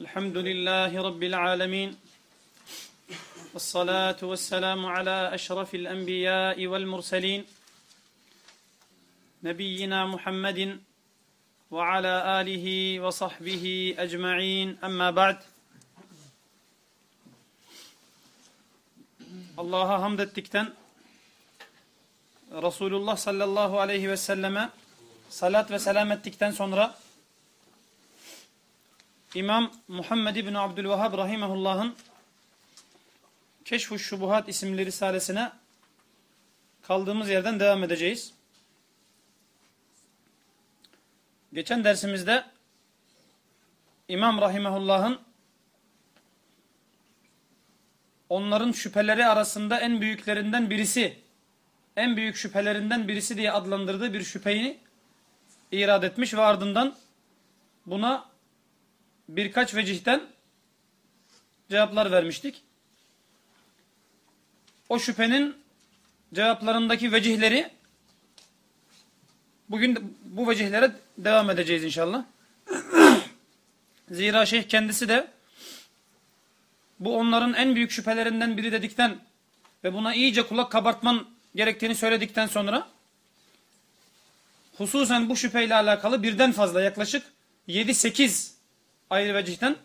الحمد لله رب العالمين والصلاة والسلام على أشرف الأنبياء والمرسلين نبينا محمد وعلى آله وصحبه أجمعين أما بعد. Allah'a hamd ettikten Resulullah sallallahu aleyhi ve selleme salat ve selam ettikten sonra İmam Muhammed İbni Abdülvahhab Rahimahullah'ın Keşf-ı Şubuhat isimli risalesine kaldığımız yerden devam edeceğiz. Geçen dersimizde İmam Rahimahullah'ın onların şüpheleri arasında en büyüklerinden birisi, en büyük şüphelerinden birisi diye adlandırdığı bir şüpheyi irad etmiş ve ardından buna birkaç vecihten cevaplar vermiştik. O şüphenin cevaplarındaki vecihleri bugün bu vecihlere devam edeceğiz inşallah. Zira şeyh kendisi de bu onların en büyük şüphelerinden biri dedikten ve buna iyice kulak kabartman gerektiğini söyledikten sonra hususen bu şüpheyle alakalı birden fazla yaklaşık 7-8 ayrı vecihten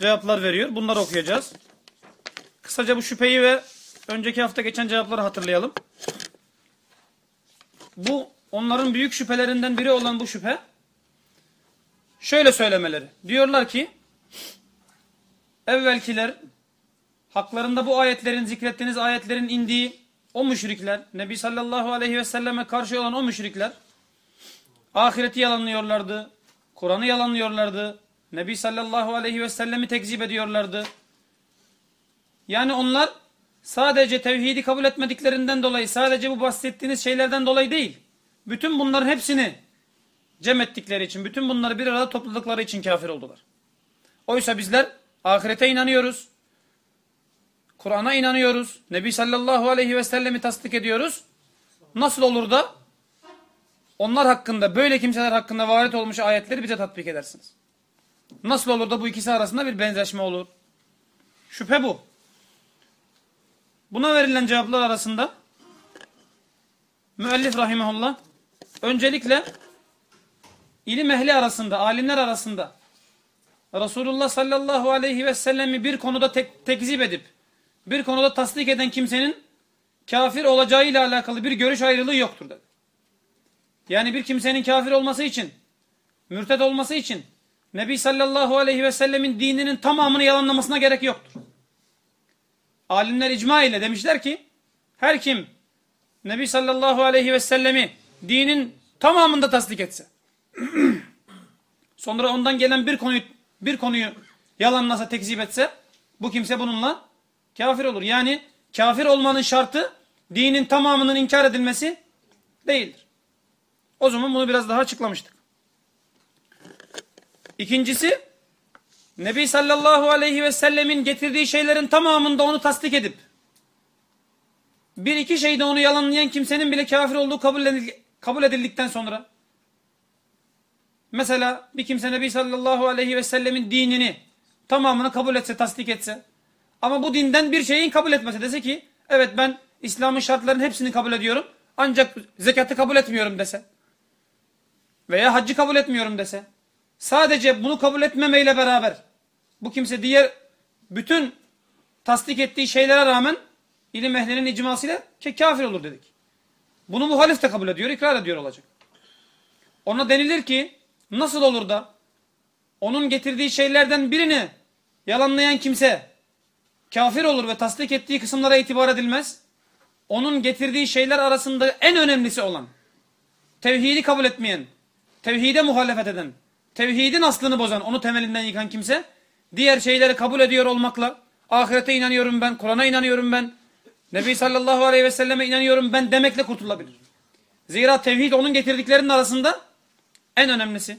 cevaplar veriyor. Bunları okuyacağız. Kısaca bu şüpheyi ve önceki hafta geçen cevapları hatırlayalım. Bu onların büyük şüphelerinden biri olan bu şüphe şöyle söylemeleri. Diyorlar ki evvelkiler haklarında bu ayetlerin zikrettiğiniz ayetlerin indiği o müşrikler, Nebi sallallahu aleyhi ve selleme karşı olan o müşrikler ahireti yalanlıyorlardı, Kur'an'ı yalanlıyorlardı, Nebi sallallahu aleyhi ve sellemi tekzip ediyorlardı. Yani onlar sadece tevhidi kabul etmediklerinden dolayı, sadece bu bahsettiğiniz şeylerden dolayı değil, bütün bunların hepsini cem ettikleri için, bütün bunları bir arada topladıkları için kafir oldular. Oysa bizler ahirete inanıyoruz, Kur'an'a inanıyoruz, Nebi sallallahu aleyhi ve sellemi tasdik ediyoruz. Nasıl olur da onlar hakkında, böyle kimseler hakkında varit olmuş ayetleri bize tatbik edersiniz? Nasıl olur da bu ikisi arasında bir benzeşme olur? Şüphe bu. Buna verilen cevaplar arasında müellif rahimahullah öncelikle ilim ehli arasında, alimler arasında Resulullah sallallahu aleyhi ve sellemi bir konuda tek, tekzip edip bir konuda tasdik eden kimsenin kafir olacağıyla alakalı bir görüş ayrılığı yoktur dedi. Yani bir kimsenin kafir olması için, mürted olması için Nebi sallallahu aleyhi ve sellemin dininin tamamını yalanlamasına gerek yoktur. Alimler icma ile demişler ki her kim Nebi sallallahu aleyhi ve sellemi dinin tamamında tasdik etse sonra ondan gelen bir konuyu bir konuyu yalanlasa tekzip etse bu kimse bununla kafir olur. Yani kafir olmanın şartı dinin tamamının inkar edilmesi değildir. O zaman bunu biraz daha açıklamıştık. İkincisi Nebi sallallahu aleyhi ve sellemin getirdiği şeylerin tamamında onu tasdik edip bir iki şeyde onu yalanlayan kimsenin bile kafir olduğu kabul edildikten sonra mesela bir kimse Nebi sallallahu aleyhi ve sellemin dinini tamamını kabul etse, tasdik etse ama bu dinden bir şeyin kabul etmese dese ki evet ben İslam'ın şartlarının hepsini kabul ediyorum ancak zekatı kabul etmiyorum dese veya haccı kabul etmiyorum dese sadece bunu kabul etmemeyle beraber bu kimse diğer bütün tasdik ettiği şeylere rağmen ilim ehlinin icmasıyla kafir olur dedik. Bunu muhalif de kabul ediyor, ikrar ediyor olacak. Ona denilir ki nasıl olur da onun getirdiği şeylerden birini yalanlayan kimse kafir olur ve tasdik ettiği kısımlara itibar edilmez. Onun getirdiği şeyler arasında en önemlisi olan tevhidi kabul etmeyen, tevhide muhalefet eden, tevhidin aslını bozan, onu temelinden yıkan kimse diğer şeyleri kabul ediyor olmakla ahirete inanıyorum ben, Kur'an'a inanıyorum ben, Nebi sallallahu aleyhi ve selleme inanıyorum ben demekle kurtulabilir. Zira tevhid onun getirdiklerinin arasında en önemlisi.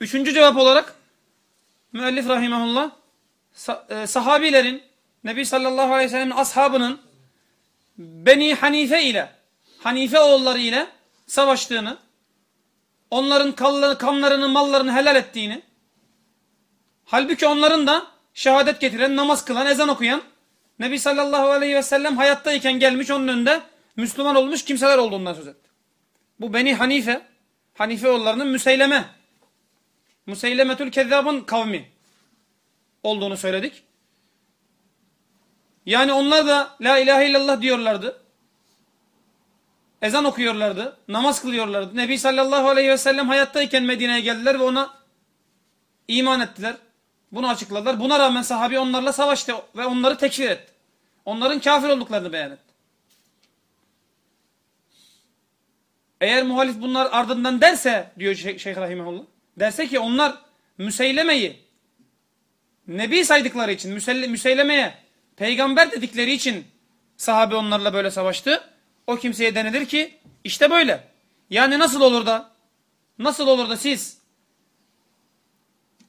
Üçüncü cevap olarak müellif rahimahullah sahabilerin Nebi sallallahu aleyhi ve sellem'in ashabının Beni Hanife ile Hanife oğulları ile savaştığını onların kanlarını, mallarını helal ettiğini Halbuki onların da şehadet getiren, namaz kılan, ezan okuyan, Nebi sallallahu aleyhi ve sellem hayattayken gelmiş onun önünde Müslüman olmuş kimseler olduğundan söz etti. Bu Beni Hanife, Hanife oğullarının Müseyleme, Müseylemetül Kezzab'ın kavmi olduğunu söyledik. Yani onlar da La ilahe illallah diyorlardı. Ezan okuyorlardı. Namaz kılıyorlardı. Nebi sallallahu aleyhi ve sellem hayattayken Medine'ye geldiler ve ona iman ettiler. Bunu açıkladılar. Buna rağmen sahabi onlarla savaştı ve onları tekfir etti. Onların kafir olduklarını beyan etti. Eğer muhalif bunlar ardından derse diyor Şeyh, Rahimahullah. Derse ki onlar Müseyleme'yi Nebi saydıkları için Müseyleme'ye peygamber dedikleri için sahabe onlarla böyle savaştı. O kimseye denilir ki işte böyle. Yani nasıl olur da nasıl olur da siz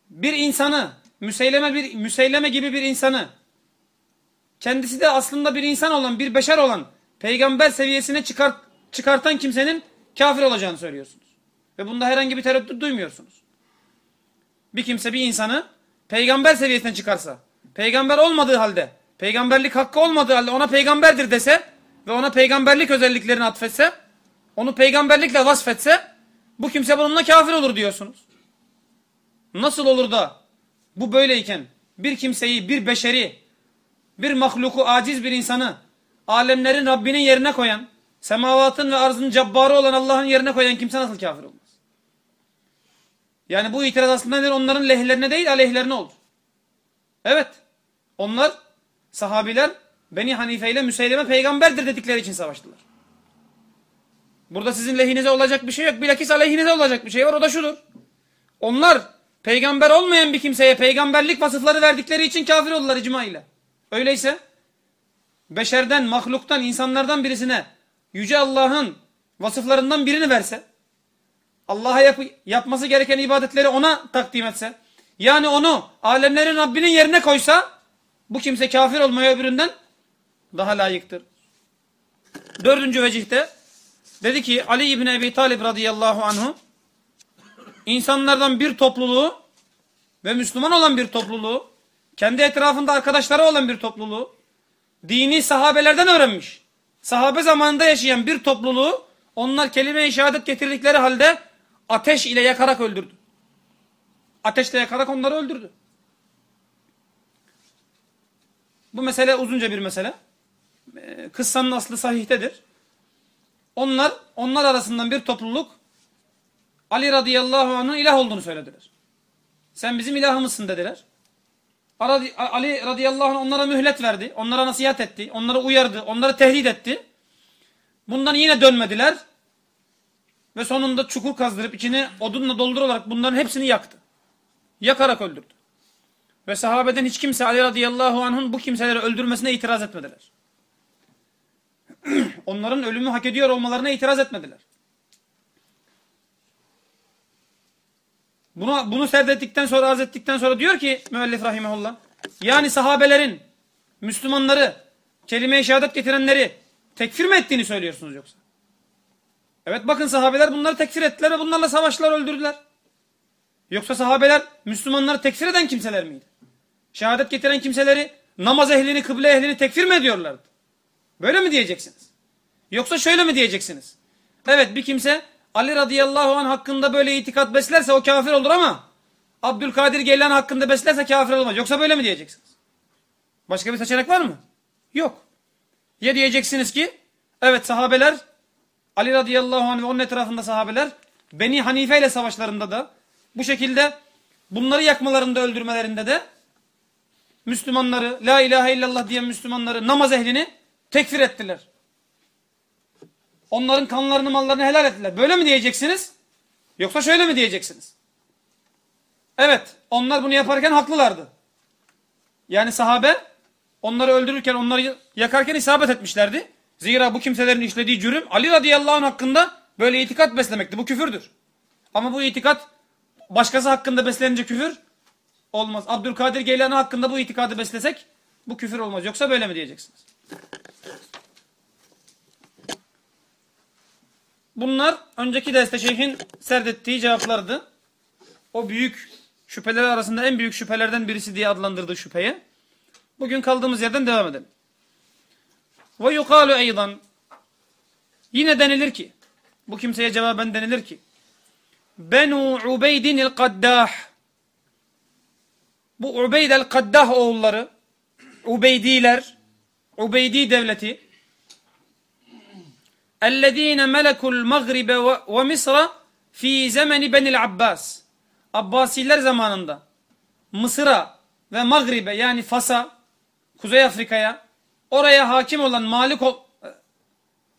bir insanı müseyleme bir müseyleme gibi bir insanı kendisi de aslında bir insan olan bir beşer olan peygamber seviyesine çıkart, çıkartan kimsenin kafir olacağını söylüyorsunuz. Ve bunda herhangi bir tereddüt duymuyorsunuz. Bir kimse bir insanı peygamber seviyesine çıkarsa, peygamber olmadığı halde, peygamberlik hakkı olmadığı halde ona peygamberdir dese ve ona peygamberlik özelliklerini atfetse, onu peygamberlikle vasfetse, bu kimse bununla kafir olur diyorsunuz. Nasıl olur da bu böyleyken bir kimseyi, bir beşeri, bir mahluku, aciz bir insanı, alemlerin Rabbinin yerine koyan, semavatın ve arzın cabbarı olan Allah'ın yerine koyan kimse nasıl kafir olmaz? Yani bu itiraz aslında nedir? Onların lehlerine değil aleyhlerine oldu. Evet. Onlar sahabiler Beni Hanife ile Müseyleme peygamberdir dedikleri için savaştılar. Burada sizin lehinize olacak bir şey yok. Bilakis aleyhinize olacak bir şey var. O da şudur. Onlar peygamber olmayan bir kimseye peygamberlik vasıfları verdikleri için kafir oldular icma ile. Öyleyse beşerden, mahluktan, insanlardan birisine Yüce Allah'ın vasıflarından birini verse, Allah'a yap yapması gereken ibadetleri ona takdim etse, yani onu alemlerin Rabbinin yerine koysa, bu kimse kafir olmaya öbüründen daha layıktır. Dördüncü vecihte dedi ki Ali İbni Ebi Talib radıyallahu anhu insanlardan bir topluluğu ve Müslüman olan bir topluluğu kendi etrafında arkadaşları olan bir topluluğu dini sahabelerden öğrenmiş. Sahabe zamanında yaşayan bir topluluğu onlar kelime-i şehadet getirdikleri halde ateş ile yakarak öldürdü. Ateşle yakarak onları öldürdü. Bu mesele uzunca bir mesele. Kıssanın aslı sahihdedir. Onlar, onlar arasından bir topluluk Ali radıyallahu anh'ın ilah olduğunu söylediler. Sen bizim ilahımızsın dediler. Ali radıyallahu anh onlara mühlet verdi. Onlara nasihat etti. Onları uyardı. Onları tehdit etti. Bundan yine dönmediler. Ve sonunda çukur kazdırıp içini odunla doldurarak bunların hepsini yaktı. Yakarak öldürdü. Ve sahabeden hiç kimse Ali radıyallahu anh'ın bu kimseleri öldürmesine itiraz etmediler. Onların ölümü hak ediyor olmalarına itiraz etmediler. Bunu, bunu serdettikten sonra arz ettikten sonra diyor ki müellif rahimahullah. Yani sahabelerin Müslümanları kelime-i şehadet getirenleri tekfir mi ettiğini söylüyorsunuz yoksa? Evet bakın sahabeler bunları tekfir ettiler ve bunlarla savaştılar öldürdüler. Yoksa sahabeler Müslümanları tekfir eden kimseler miydi? Şehadet getiren kimseleri namaz ehlini, kıble ehlini tekfir mi ediyorlardı? Böyle mi diyeceksiniz? Yoksa şöyle mi diyeceksiniz? Evet bir kimse Ali radıyallahu anh hakkında böyle itikat beslerse o kafir olur ama Abdülkadir Geylan hakkında beslerse kafir olmaz. Yoksa böyle mi diyeceksiniz? Başka bir seçenek var mı? Yok. Ya diyeceksiniz ki evet sahabeler Ali radıyallahu anh ve onun etrafında sahabeler Beni Hanife ile savaşlarında da bu şekilde bunları yakmalarında öldürmelerinde de Müslümanları la ilahe illallah diyen Müslümanları namaz ehlini tekfir ettiler. Onların kanlarını mallarını helal ettiler. Böyle mi diyeceksiniz? Yoksa şöyle mi diyeceksiniz? Evet onlar bunu yaparken haklılardı. Yani sahabe onları öldürürken onları yakarken isabet etmişlerdi. Zira bu kimselerin işlediği cürüm Ali radıyallahu anh hakkında böyle itikat beslemekti. Bu küfürdür. Ama bu itikat başkası hakkında beslenince küfür olmaz. Abdülkadir Geylani hakkında bu itikadı beslesek bu küfür olmaz. Yoksa böyle mi diyeceksiniz? Bunlar önceki derste şeyhin serdettiği cevaplardı. O büyük şüpheleri arasında en büyük şüphelerden birisi diye adlandırdığı şüpheye. Bugün kaldığımız yerden devam edelim. Ve yukalu eydan yine denilir ki bu kimseye cevaben denilir ki Benu Ubeydin el-Kaddah bu Ubeyd el-Kaddah oğulları Ubeydiler Ubeydi devleti اَلَّذ۪ينَ مَلَكُوا الْمَغْرِبَ وَمِصْرَ fi zemeni Benil Abbas. Abbasiler zamanında Mısır'a ve Maghrib'e yani Fas'a, Kuzey Afrika'ya oraya hakim olan malik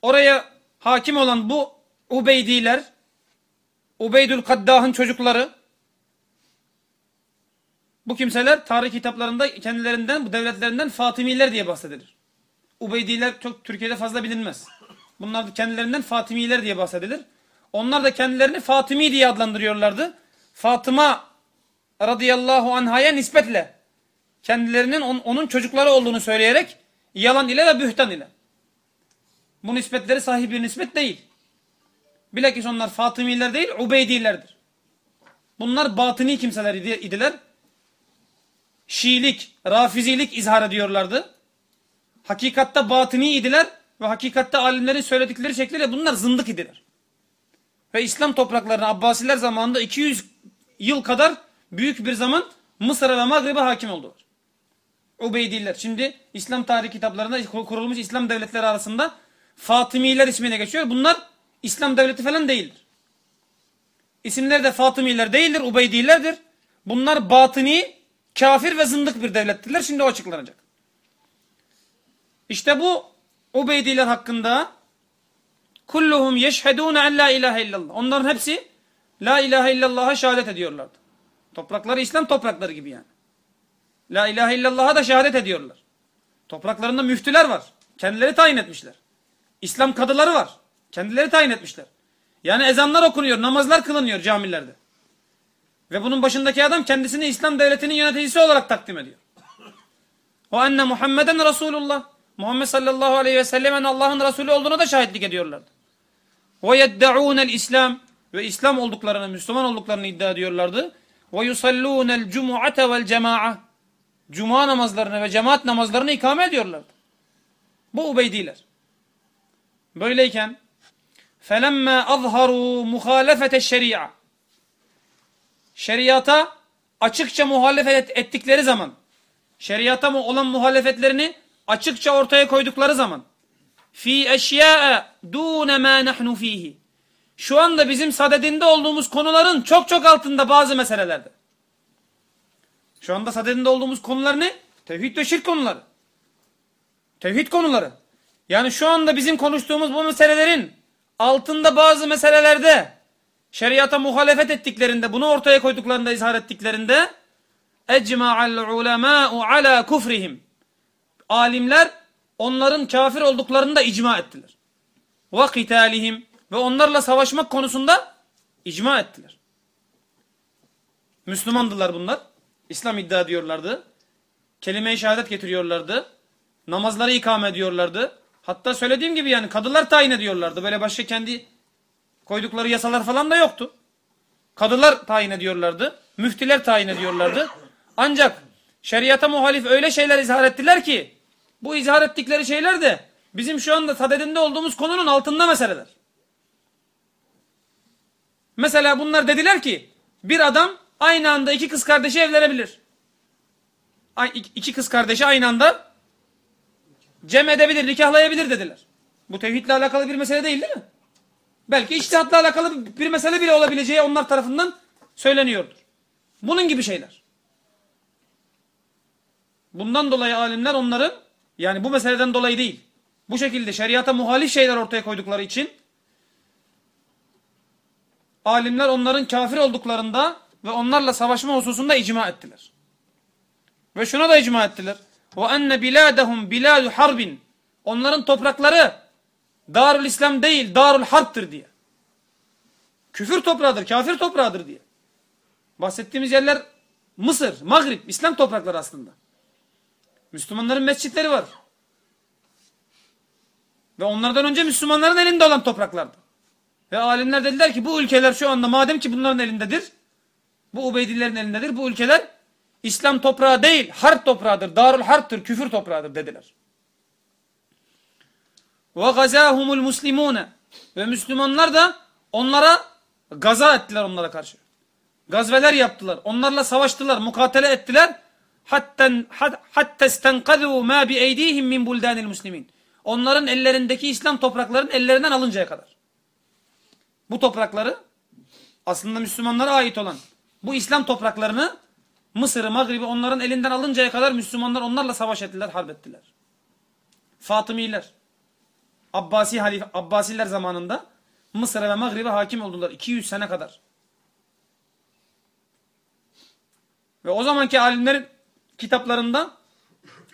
oraya hakim olan bu Ubeydiler Ubeydül Kaddah'ın çocukları bu kimseler tarih kitaplarında kendilerinden bu devletlerinden Fatimiler diye bahsedilir. Ubeydiler çok Türkiye'de fazla bilinmez. Bunlar kendilerinden Fatimiler diye bahsedilir. Onlar da kendilerini Fatimi diye adlandırıyorlardı. Fatıma radıyallahu anhaya nispetle kendilerinin on, onun çocukları olduğunu söyleyerek yalan ile ve bühtan ile. Bu nispetleri sahih bir nispet değil. Bilakis onlar Fatımiler değil, Ubeydilerdir. Bunlar batıni kimseler idiler. Şiilik, Rafizilik izhar ediyorlardı. Hakikatte batıni idiler ve hakikatte alimlerin söyledikleri şekliyle bunlar zındık idiler. Ve İslam topraklarına Abbasiler zamanında 200 yıl kadar büyük bir zaman Mısır'a ve Maghrib'e hakim oldular. Ubeydiler. Şimdi İslam tarih kitaplarında kurulmuş İslam devletleri arasında Fatımiler ismine geçiyor. Bunlar İslam devleti falan değildir. İsimleri de Fatımiler değildir, Ubeydilerdir. Bunlar batıni, kafir ve zındık bir devlettirler. Şimdi o açıklanacak. İşte bu Ubeydiler hakkında kulluhum yeşhedûne en la ilahe illallah. Onların hepsi la ilahe illallah'a şehadet ediyorlardı. Toprakları İslam toprakları gibi yani. La ilahe illallah'a da şehadet ediyorlar. Topraklarında müftüler var. Kendileri tayin etmişler. İslam kadıları var. Kendileri tayin etmişler. Yani ezanlar okunuyor, namazlar kılınıyor camilerde. Ve bunun başındaki adam kendisini İslam devletinin yöneticisi olarak takdim ediyor. O enne Muhammeden Resulullah. Muhammed sallallahu aleyhi ve sellemen Allah'ın Resulü olduğuna da şahitlik ediyorlardı. Ve yedde'ûnel İslam ve İslam olduklarını, Müslüman olduklarını iddia ediyorlardı. Ve yusallûnel cumu'ate vel cema'a Cuma namazlarını ve cemaat namazlarını ikame ediyorlardı. Bu Ubeydiler. Böyleyken فَلَمَّا أَظْهَرُوا مُخَالَفَةَ الشَّرِيعَ Şeriata açıkça muhalefet ettikleri zaman, şeriata mı olan muhalefetlerini açıkça ortaya koydukları zaman fi eşya'a dune ma nahnu fihi. Şu anda bizim sadedinde olduğumuz konuların çok çok altında bazı meselelerde. Şu anda sadedinde olduğumuz konular ne? Tevhid ve şirk konuları. Tevhid konuları. Yani şu anda bizim konuştuğumuz bu meselelerin altında bazı meselelerde şeriata muhalefet ettiklerinde, bunu ortaya koyduklarında, izhar ettiklerinde ecma'al ulemâ'u ala kufrihim. Alimler onların kafir olduklarını da icma ettiler. Ve kitalihim ve onlarla savaşmak konusunda icma ettiler. Müslümandılar bunlar. İslam iddia ediyorlardı. Kelime-i şehadet getiriyorlardı. Namazları ikame ediyorlardı. Hatta söylediğim gibi yani kadılar tayin ediyorlardı. Böyle başka kendi koydukları yasalar falan da yoktu. Kadılar tayin ediyorlardı. Müftiler tayin ediyorlardı. Ancak şeriata muhalif öyle şeyler izhar ettiler ki bu izhar ettikleri şeyler de bizim şu anda sadedinde olduğumuz konunun altında meseleler. Mesela bunlar dediler ki bir adam aynı anda iki kız kardeşi evlenebilir. İki kız kardeşi aynı anda cem edebilir, nikahlayabilir dediler. Bu tevhidle alakalı bir mesele değil değil mi? Belki içtihatla alakalı bir mesele bile olabileceği onlar tarafından söyleniyordur. Bunun gibi şeyler. Bundan dolayı alimler onların yani bu meseleden dolayı değil. Bu şekilde şeriata muhalif şeyler ortaya koydukları için alimler onların kafir olduklarında ve onlarla savaşma hususunda icma ettiler. Ve şuna da icma ettiler. Ve enne biladehum biladu harbin. Onların toprakları Darül İslam değil, Darül Harp'tır diye. Küfür toprağıdır, kafir toprağıdır diye. Bahsettiğimiz yerler Mısır, Maghrib, İslam toprakları aslında. Müslümanların mescitleri var. Ve onlardan önce Müslümanların elinde olan topraklardı. Ve alimler dediler ki bu ülkeler şu anda madem ki bunların elindedir bu Ubeydilerin elindedir. Bu ülkeler İslam toprağı değil, harp toprağıdır. Darul harptır, küfür toprağıdır dediler. Ve gazahumul muslimune ve Müslümanlar da onlara gaza ettiler onlara karşı. Gazveler yaptılar. Onlarla savaştılar, mukatele ettiler. Hatta hatta istenqazu ma bi eydihim min buldanil muslimin. Onların ellerindeki İslam topraklarının ellerinden alıncaya kadar. Bu toprakları aslında Müslümanlara ait olan bu İslam topraklarını Mısır'ı, Maghrib'i onların elinden alıncaya kadar Müslümanlar onlarla savaş ettiler, harp ettiler. Fatımiler, Abbasi halife, Abbasiler zamanında Mısır'a ve Maghrib'e hakim oldular 200 sene kadar. Ve o zamanki alimlerin kitaplarında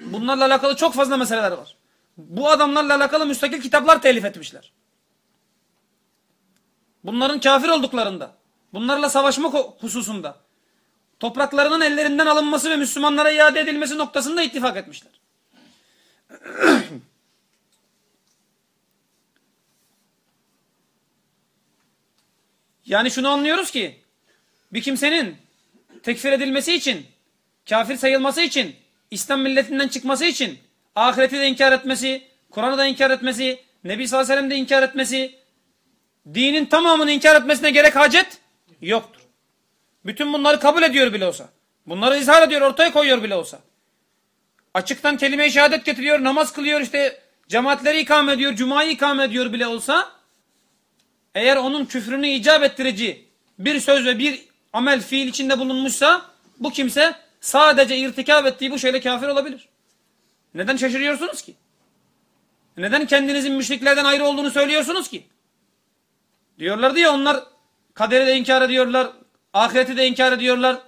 bunlarla alakalı çok fazla meseleler var. Bu adamlarla alakalı müstakil kitaplar telif etmişler. Bunların kafir olduklarında, bunlarla savaşma hususunda, topraklarının ellerinden alınması ve Müslümanlara iade edilmesi noktasında ittifak etmişler. yani şunu anlıyoruz ki, bir kimsenin tekfir edilmesi için, kafir sayılması için, İslam milletinden çıkması için, ahireti de inkar etmesi, Kur'an'ı da inkar etmesi, Nebi sallallahu aleyhi ve sellem de inkar etmesi, dinin tamamını inkar etmesine gerek hacet yoktur. Bütün bunları kabul ediyor bile olsa, bunları izhar ediyor, ortaya koyuyor bile olsa, açıktan kelime-i şehadet getiriyor, namaz kılıyor, işte cemaatleri ikame ediyor, cumayı ikame ediyor bile olsa, eğer onun küfrünü icap ettirici bir söz ve bir amel, fiil içinde bulunmuşsa, bu kimse sadece irtikab ettiği bu şeyle kafir olabilir. Neden şaşırıyorsunuz ki? Neden kendinizin müşriklerden ayrı olduğunu söylüyorsunuz ki? Diyorlardı ya onlar kaderi de inkar ediyorlar, ahireti de inkar ediyorlar.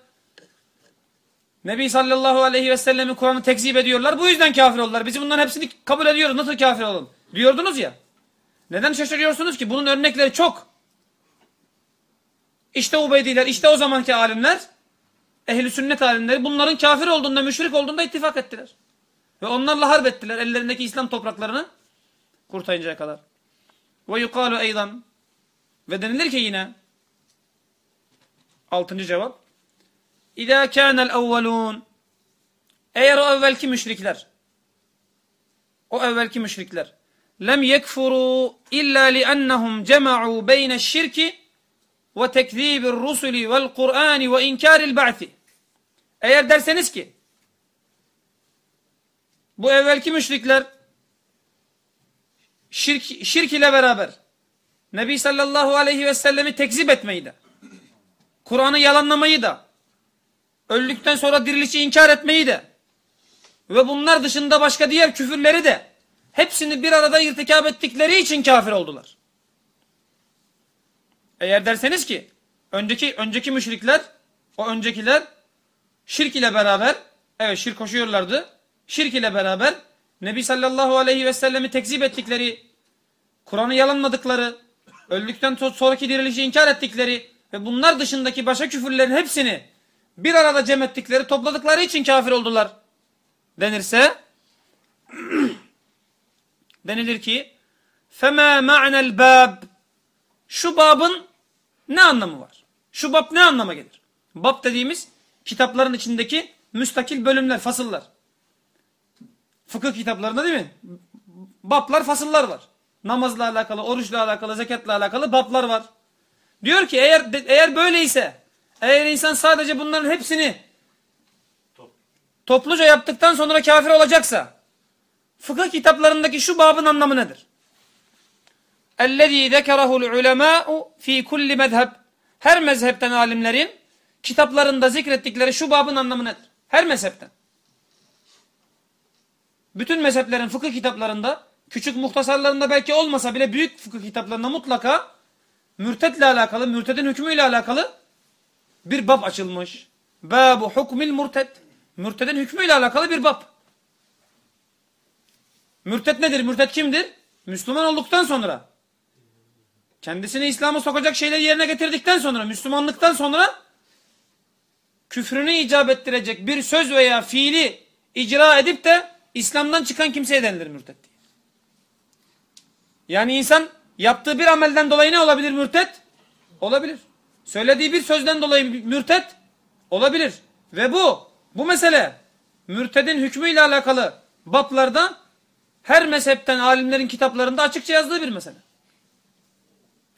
Nebi sallallahu aleyhi ve sellemin Kur'an'ı tekzip ediyorlar. Bu yüzden kafir oldular. Biz bunların hepsini kabul ediyoruz. Nasıl kafir olalım? Diyordunuz ya. Neden şaşırıyorsunuz ki? Bunun örnekleri çok. İşte Ubeydiler, işte o zamanki alimler, ehli sünnet alimleri bunların kafir olduğunda, müşrik olduğunda ittifak ettiler. Ve onlarla harp ettiler ellerindeki İslam topraklarını kurtayıncaya kadar. Ve yukalu eydan ve denilir ki yine altıncı cevap İzâ kânel evvelûn eğer o evvelki müşrikler o evvelki müşrikler lem yekfuru illa li'ennehum cema'u beyne'ş-şirki ve tekzibir rusuli vel Kur'ani ve inkaril ba'thi eğer derseniz ki bu evvelki müşrikler şirk, şirk ile beraber Nebi sallallahu aleyhi ve sellemi tekzip etmeyi de Kur'an'ı yalanlamayı da öldükten sonra dirilişi inkar etmeyi de ve bunlar dışında başka diğer küfürleri de hepsini bir arada irtikap ettikleri için kafir oldular. Eğer derseniz ki önceki önceki müşrikler o öncekiler şirk ile beraber evet şirk koşuyorlardı şirk ile beraber Nebi sallallahu aleyhi ve sellemi tekzip ettikleri, Kur'an'ı yalanladıkları, öldükten sonraki dirilişi inkar ettikleri ve bunlar dışındaki başka küfürlerin hepsini bir arada cem ettikleri, topladıkları için kafir oldular denirse denilir ki فَمَا مَعْنَ الْبَابِ Şu babın ne anlamı var? Şu bab ne anlama gelir? Bab dediğimiz kitapların içindeki müstakil bölümler, fasıllar. Fıkıh kitaplarında değil mi? Bablar, fasıllar var. Namazla alakalı, oruçla alakalı, zekatla alakalı bablar var. Diyor ki eğer eğer böyleyse, eğer insan sadece bunların hepsini topluca yaptıktan sonra kafir olacaksa, fıkıh kitaplarındaki şu babın anlamı nedir? اَلَّذ۪ي ذَكَرَهُ الْعُلَمَاءُ ف۪ي كُلِّ مَذْهَبٍ Her mezhepten alimlerin kitaplarında zikrettikleri şu babın anlamı nedir? Her mezhepten. Bütün mezheplerin fıkıh kitaplarında, küçük muhtasarlarında belki olmasa bile büyük fıkıh kitaplarında mutlaka mürtetle alakalı, mürtedin hükmüyle alakalı bir bab açılmış. Babu hukmil mürted. Mürtedin hükmüyle alakalı bir bab. Mürted nedir? Mürted kimdir? Müslüman olduktan sonra. Kendisini İslam'a sokacak şeyleri yerine getirdikten sonra, Müslümanlıktan sonra küfrünü icap ettirecek bir söz veya fiili icra edip de İslam'dan çıkan kimseye denilir mürted diye. Yani insan yaptığı bir amelden dolayı ne olabilir mürted? Olabilir. Söylediği bir sözden dolayı mürted Olabilir. Ve bu, bu mesele mürtedin hükmüyle alakalı bablarda her mezhepten alimlerin kitaplarında açıkça yazdığı bir mesele.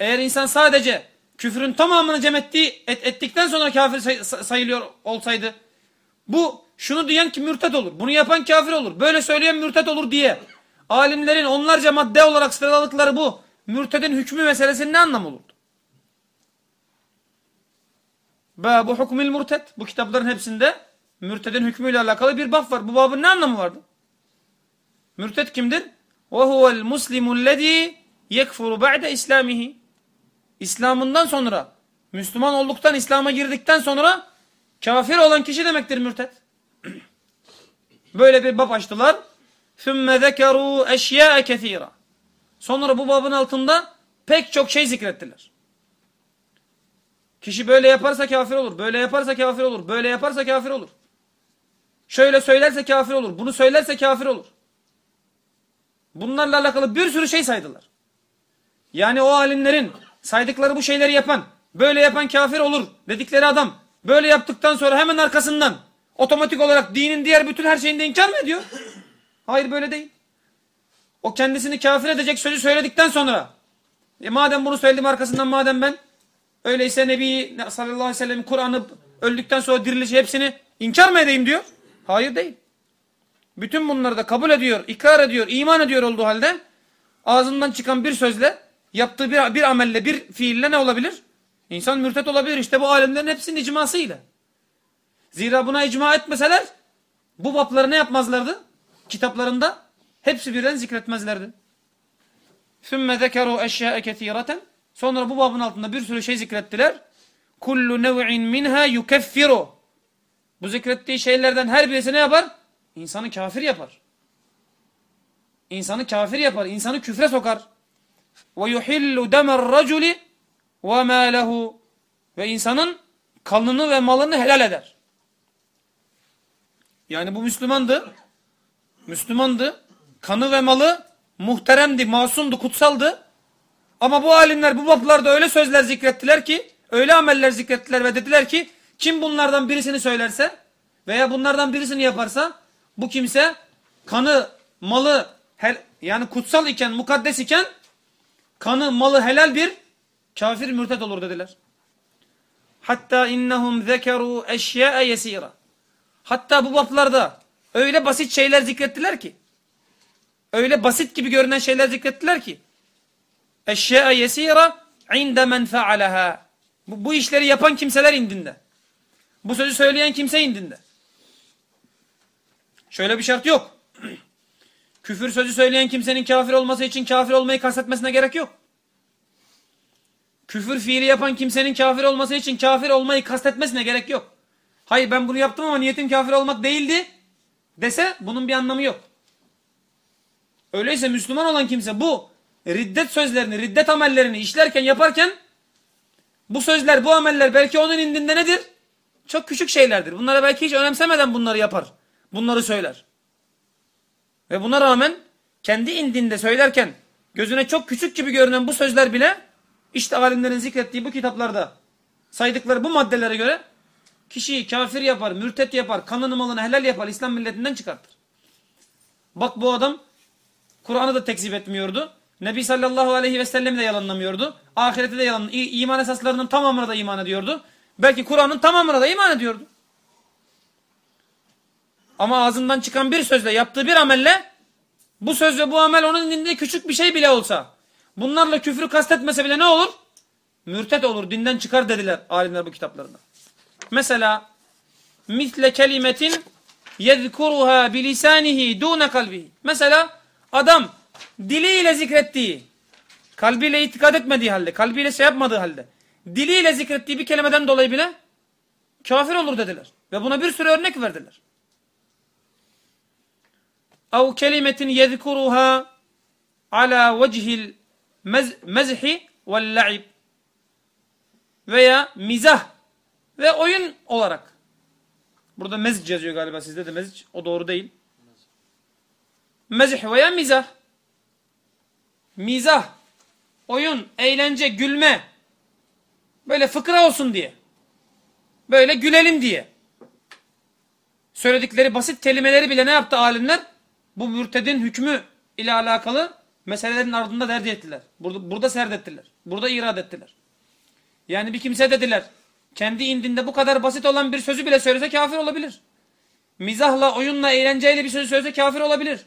Eğer insan sadece küfrün tamamını cem ettiği, et, ettikten sonra kafir say, sayılıyor olsaydı bu şunu diyen ki mürted olur. Bunu yapan kafir olur. Böyle söyleyen mürted olur diye. Alimlerin onlarca madde olarak sıraladıkları bu. Mürtedin hükmü meselesinin ne anlamı olurdu? Bu hukmül mürted. Bu kitapların hepsinde mürtedin hükmüyle alakalı bir bab var. Bu babın ne anlamı vardı? Mürted kimdir? وَهُوَ الْمُسْلِمُ الَّذ۪ي يَكْفُرُ بَعْدَ İslamihi. İslam'ından sonra, Müslüman olduktan, İslam'a girdikten sonra kafir olan kişi demektir mürted. Böyle bir bab açtılar. ثُمَّ ذَكَرُوا اَشْيَاءَ كَثِيرًا Sonra bu babın altında pek çok şey zikrettiler. Kişi böyle yaparsa kafir olur, böyle yaparsa kafir olur, böyle yaparsa kafir olur. Şöyle söylerse kafir olur, bunu söylerse kafir olur. Bunlarla alakalı bir sürü şey saydılar. Yani o alimlerin saydıkları bu şeyleri yapan, böyle yapan kafir olur dedikleri adam, böyle yaptıktan sonra hemen arkasından otomatik olarak dinin diğer bütün her şeyinde inkar mı ediyor? Hayır böyle değil. O kendisini kafir edecek sözü söyledikten sonra, e madem bunu söyledim arkasından madem ben, öyleyse Nebi sallallahu aleyhi ve sellem Kur'an'ı öldükten sonra dirilişi hepsini inkar mı edeyim diyor? Hayır değil. Bütün bunları da kabul ediyor, ikrar ediyor, iman ediyor olduğu halde ağzından çıkan bir sözle, yaptığı bir, bir amelle, bir fiille ne olabilir? İnsan mürtet olabilir. İşte bu alemlerin hepsinin icmasıyla. Zira buna icma etmeseler bu babları ne yapmazlardı? Kitaplarında hepsi birden zikretmezlerdi. ثُمَّ ذَكَرُوا اَشْيَاءَ كَثِيرَةً Sonra bu babın altında bir sürü şey zikrettiler. كُلُّ نَوْعٍ مِنْهَا يُكَفِّرُ Bu zikrettiği şeylerden her birisi ne yapar? İnsanı kafir yapar. İnsanı kafir yapar. İnsanı küfre sokar. Ve yuhillu demer raculi ve ma lehu. Ve insanın kanını ve malını helal eder. Yani bu Müslümandı. Müslümandı. Kanı ve malı muhteremdi, masumdu, kutsaldı. Ama bu alimler bu baplarda öyle sözler zikrettiler ki, öyle ameller zikrettiler ve dediler ki, kim bunlardan birisini söylerse veya bunlardan birisini yaparsa, bu kimse kanı, malı, her yani kutsal iken, mukaddes iken kanı, malı helal bir kafir mürtet olur dediler. Hatta innahum zekeru eşya'a yesira. Hatta bu bablarda öyle basit şeyler zikrettiler ki öyle basit gibi görünen şeyler zikrettiler ki eşya'a yesira inde men fealaha. Bu, bu işleri yapan kimseler indinde. Bu sözü söyleyen kimse indinde. Şöyle bir şart yok. Küfür sözü söyleyen kimsenin kafir olması için kafir olmayı kastetmesine gerek yok. Küfür fiili yapan kimsenin kafir olması için kafir olmayı kastetmesine gerek yok. Hayır ben bunu yaptım ama niyetim kafir olmak değildi dese bunun bir anlamı yok. Öyleyse Müslüman olan kimse bu riddet sözlerini, riddet amellerini işlerken yaparken bu sözler, bu ameller belki onun indinde nedir? Çok küçük şeylerdir. Bunlara belki hiç önemsemeden bunları yapar. Bunları söyler. Ve buna rağmen kendi indinde söylerken gözüne çok küçük gibi görünen bu sözler bile işte alimlerin zikrettiği bu kitaplarda saydıkları bu maddelere göre kişiyi kafir yapar, mürtet yapar, kanını malını helal yapar, İslam milletinden çıkartır. Bak bu adam Kur'an'ı da tekzip etmiyordu. Nebi sallallahu aleyhi ve sellem'i de yalanlamıyordu. Ahireti de yalan, iman esaslarının tamamına da iman ediyordu. Belki Kur'an'ın tamamına da iman ediyordu. Ama ağzından çıkan bir sözle, yaptığı bir amelle bu söz ve bu amel onun dinde küçük bir şey bile olsa bunlarla küfrü kastetmese bile ne olur? Mürtet olur, dinden çıkar dediler alimler bu kitaplarında. Mesela misle kelimetin yezkuruha bilisanihi dune kalbihi. Mesela adam diliyle zikrettiği, kalbiyle itikad etmediği halde, kalbiyle şey yapmadığı halde, diliyle zikrettiği bir kelimeden dolayı bile kafir olur dediler. Ve buna bir sürü örnek verdiler. Ev kelimetin yezkuruha ala vecihil mezhi vel la'ib veya mizah ve oyun olarak. Burada mezc yazıyor galiba sizde de mezc. O doğru değil. Mezih veya mizah. Mizah, oyun, eğlence, gülme. Böyle fıkra olsun diye. Böyle gülelim diye. Söyledikleri basit kelimeleri bile ne yaptı alimler? Bu mürtedin hükmü ile alakalı meselelerin ardında dert ettiler. Burada, burada serdettiler. Burada irad ettiler. Yani bir kimse dediler. Kendi indinde bu kadar basit olan bir sözü bile söylese kafir olabilir. Mizahla, oyunla, eğlenceyle bir sözü söylese kafir olabilir.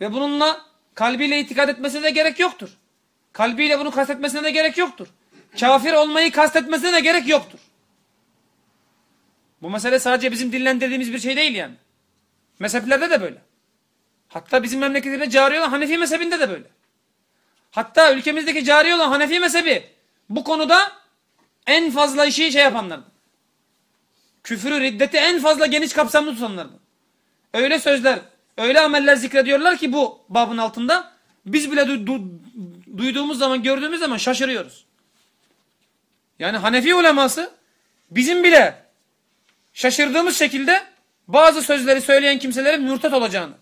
Ve bununla kalbiyle itikad etmesine de gerek yoktur. Kalbiyle bunu kastetmesine de gerek yoktur. Kafir olmayı kastetmesine de gerek yoktur. Bu mesele sadece bizim dillendirdiğimiz bir şey değil yani. Mezheplerde de böyle. Hatta bizim memleketimizde cari olan Hanefi mezhebinde de böyle. Hatta ülkemizdeki cari olan Hanefi mezhebi bu konuda en fazla işi şey yapanlardı. Küfürü, riddeti en fazla geniş kapsamlı tutanlardı. Öyle sözler, öyle ameller zikrediyorlar ki bu babın altında biz bile du du duyduğumuz zaman, gördüğümüz zaman şaşırıyoruz. Yani Hanefi uleması bizim bile şaşırdığımız şekilde bazı sözleri söyleyen kimselerin mürtet olacağını,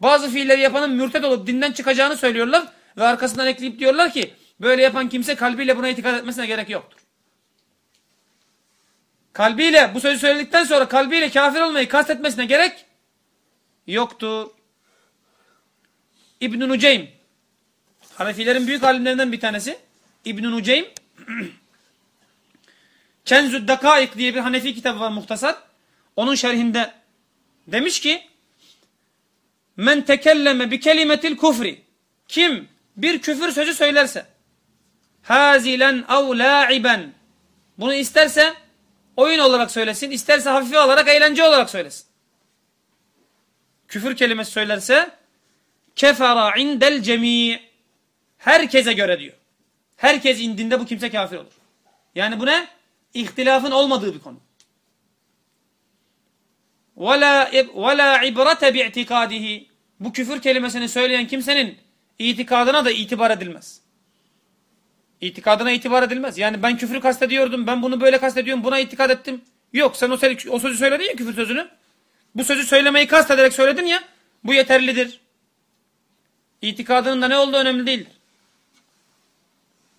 bazı fiilleri yapanın mürtet olup dinden çıkacağını söylüyorlar ve arkasından ekleyip diyorlar ki böyle yapan kimse kalbiyle buna itikad etmesine gerek yoktur. Kalbiyle bu sözü söyledikten sonra kalbiyle kafir olmayı kastetmesine gerek yoktur. İbn-i Nuceym Hanefilerin büyük alimlerinden bir tanesi İbn-i Nuceym Kenzü Dakaik diye bir Hanefi kitabı var muhtasar. Onun şerhinde demiş ki Men tekelleme bi kelimetil kufri kim bir küfür sözü söylerse hazilen av la'iben bunu isterse oyun olarak söylesin, isterse hafife olarak eğlence olarak söylesin. Küfür kelimesi söylerse kefara indel cemi herkese göre diyor. Herkes indinde bu kimse kafir olur. Yani bu ne? İhtilafın olmadığı bir konu. وَلَا وَلَا عِبْرَةَ بِاِعْتِقَادِهِ bu küfür kelimesini söyleyen kimsenin itikadına da itibar edilmez. İtikadına itibar edilmez. Yani ben küfrü kastediyordum, ben bunu böyle kastediyorum, buna itikad ettim. Yok sen o, o sözü söyledin ya küfür sözünü. Bu sözü söylemeyi kastederek söyledin ya, bu yeterlidir. İtikadının da ne olduğu önemli değildir.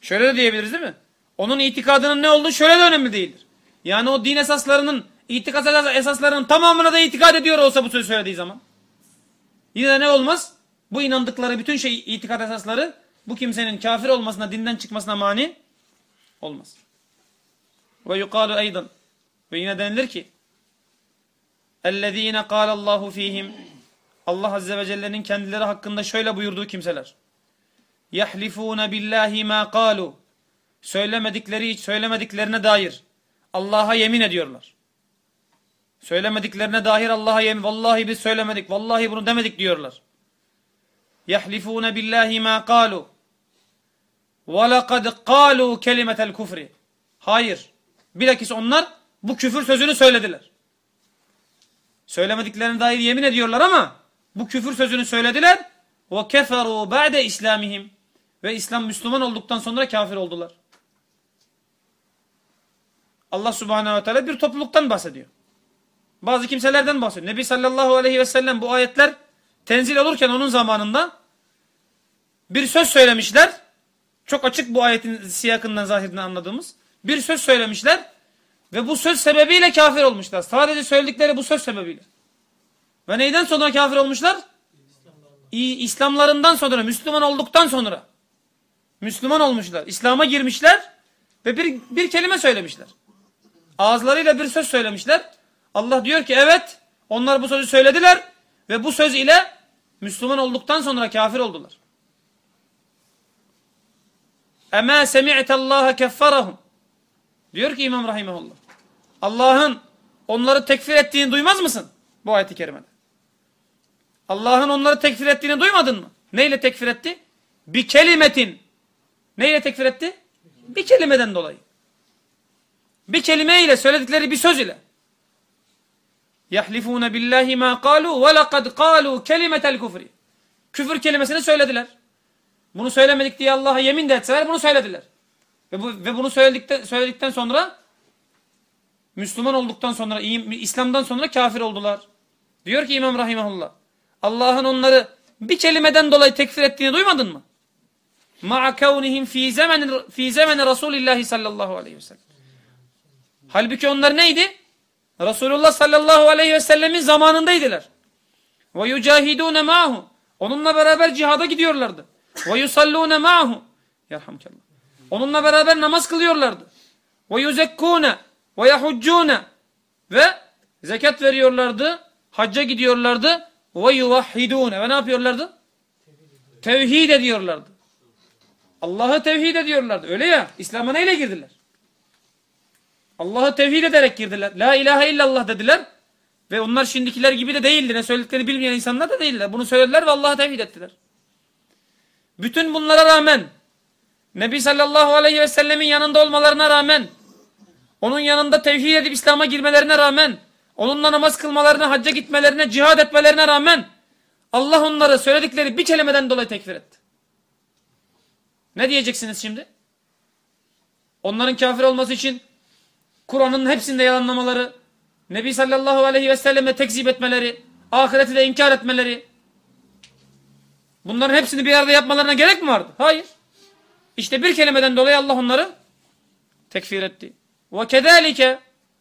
Şöyle de diyebiliriz değil mi? Onun itikadının ne olduğu şöyle de önemli değildir. Yani o din esaslarının, itikad esaslarının tamamına da itikad ediyor olsa bu sözü söylediği zaman. Yine de ne olmaz? Bu inandıkları bütün şey itikad esasları bu kimsenin kafir olmasına, dinden çıkmasına mani olmaz. Ve yukalu eydan. Ve yine denilir ki اَلَّذ۪ينَ قَالَ اللّٰهُ ف۪يهِمْ Allah Azze ve Celle'nin kendileri hakkında şöyle buyurduğu kimseler. يَحْلِفُونَ بِاللّٰهِ مَا قَالُوا Söylemedikleri, söylemediklerine dair Allah'a yemin ediyorlar. Söylemediklerine dair Allah'a yemin. Vallahi biz söylemedik. Vallahi bunu demedik diyorlar. Yahlifune billahi ma kalu. Ve lekad kalu kelimetel kufri. Hayır. Bilakis onlar bu küfür sözünü söylediler. Söylemediklerine dair yemin ediyorlar ama bu küfür sözünü söylediler. Ve keferu ba'de islamihim. Ve İslam Müslüman olduktan sonra kafir oldular. Allah Subhanahu ve Teala bir topluluktan bahsediyor. Bazı kimselerden bahsediyor. Nebi sallallahu aleyhi ve sellem bu ayetler tenzil olurken onun zamanında bir söz söylemişler. Çok açık bu ayetin siyakından zahirinden anladığımız. Bir söz söylemişler ve bu söz sebebiyle kafir olmuşlar. Sadece söyledikleri bu söz sebebiyle. Ve neyden sonra kafir olmuşlar? İslamlarından sonra, Müslüman olduktan sonra. Müslüman olmuşlar. İslam'a girmişler ve bir, bir kelime söylemişler. Ağızlarıyla bir söz söylemişler. Allah diyor ki evet onlar bu sözü söylediler ve bu söz ile Müslüman olduktan sonra kafir oldular. Ema semi'tallaha keffarahum. Diyor ki İmam Rahimahullah. Allah'ın onları tekfir ettiğini duymaz mısın? Bu ayeti kerimede. Allah'ın onları tekfir ettiğini duymadın mı? Neyle tekfir etti? Bir kelimetin. Neyle tekfir etti? Bir kelimeden dolayı. Bir kelime ile söyledikleri bir söz ile. Billahi ma qalu ve lekad qalu kelimetel kufri. Küfür kelimesini söylediler. Bunu söylemedik diye Allah'a yemin de etseler bunu söylediler. Ve, bu, ve bunu söyledikten, söyledikten sonra Müslüman olduktan sonra, İslam'dan sonra kafir oldular. Diyor ki İmam Rahimahullah. Allah'ın onları bir kelimeden dolayı tekfir ettiğini duymadın mı? Ma'a kavnihim fi zemen fi zemen Resulillahi sallallahu aleyhi ve sellem. Halbuki onlar neydi? Resulullah sallallahu aleyhi ve sellemin zamanındaydılar. Ve yucahidune ma'hu. Onunla beraber cihada gidiyorlardı. Ve yusallune ma'hu. Yerhamkallah. Onunla beraber namaz kılıyorlardı. Ve yuzekkune ve yahuccune. Ve zekat veriyorlardı. Hacca gidiyorlardı. Ve yuvahhidune. Ve ne yapıyorlardı? Tevhid ediyorlardı. Allah'ı tevhid ediyorlardı. Öyle ya. İslam'a neyle girdiler? Allah'ı tevhid ederek girdiler. La ilahe illallah dediler. Ve onlar şimdikiler gibi de değildi. Ne söylediklerini bilmeyen insanlar da değiller. Bunu söylediler ve Allah'ı tevhid ettiler. Bütün bunlara rağmen Nebi sallallahu aleyhi ve sellemin yanında olmalarına rağmen onun yanında tevhid edip İslam'a girmelerine rağmen onunla namaz kılmalarına, hacca gitmelerine, cihad etmelerine rağmen Allah onları söyledikleri bir kelimeden dolayı tekfir etti. Ne diyeceksiniz şimdi? Onların kafir olması için Kur'an'ın hepsinde yalanlamaları, Nebi sallallahu aleyhi ve selleme tekzip etmeleri, ahireti de inkar etmeleri. Bunların hepsini bir arada yapmalarına gerek mi vardı? Hayır. İşte bir kelimeden dolayı Allah onları tekfir etti. Ve kedalike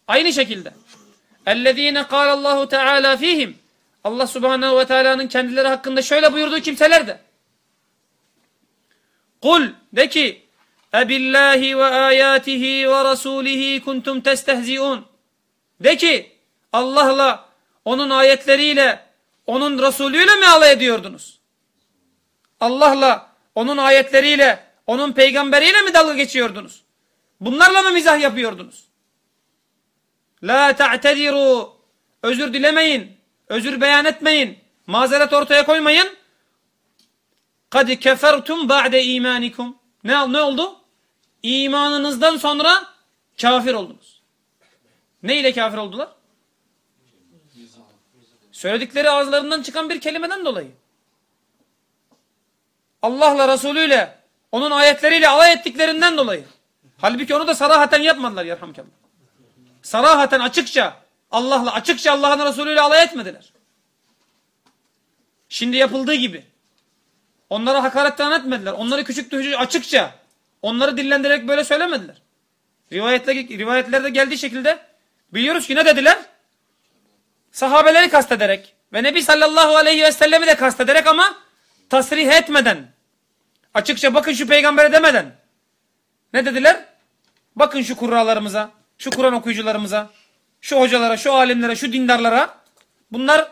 aynı şekilde ellezine Allahu teala fihim Allah subhanehu ve teala'nın kendileri hakkında şöyle buyurduğu kimseler de Kul de ki Ebillahi ve ayatihi ve rasulihi kuntum testehziun de ki Allah'la onun ayetleriyle onun Resulüyle mi alay ediyordunuz? Allah'la onun ayetleriyle onun peygamberiyle mi dalga geçiyordunuz? Bunlarla mı mizah yapıyordunuz? La ta'tediru özür dilemeyin. Özür beyan etmeyin. Mazeret ortaya koymayın. Kad kefertum ba'de imanikum. Ne, ne oldu? İmanınızdan sonra kafir oldunuz. Ne ile kafir oldular? Söyledikleri ağızlarından çıkan bir kelimeden dolayı. Allah'la Resulüyle onun ayetleriyle alay ettiklerinden dolayı. Halbuki onu da sarahaten yapmadılar yerhamkallah. Sarahaten açıkça Allah'la açıkça Allah'ın Resulüyle alay etmediler. Şimdi yapıldığı gibi. Onlara hakaretten etmediler. Onları küçük düşücü açıkça. Onları dillendirerek böyle söylemediler. Rivayetlerde, rivayetlerde geldiği şekilde biliyoruz ki ne dediler? Sahabeleri kastederek ve Nebi sallallahu aleyhi ve sellemi de kastederek ama tasrih etmeden açıkça bakın şu peygambere demeden ne dediler? Bakın şu kurralarımıza, şu Kur'an okuyucularımıza, şu hocalara, şu alimlere, şu dindarlara bunlar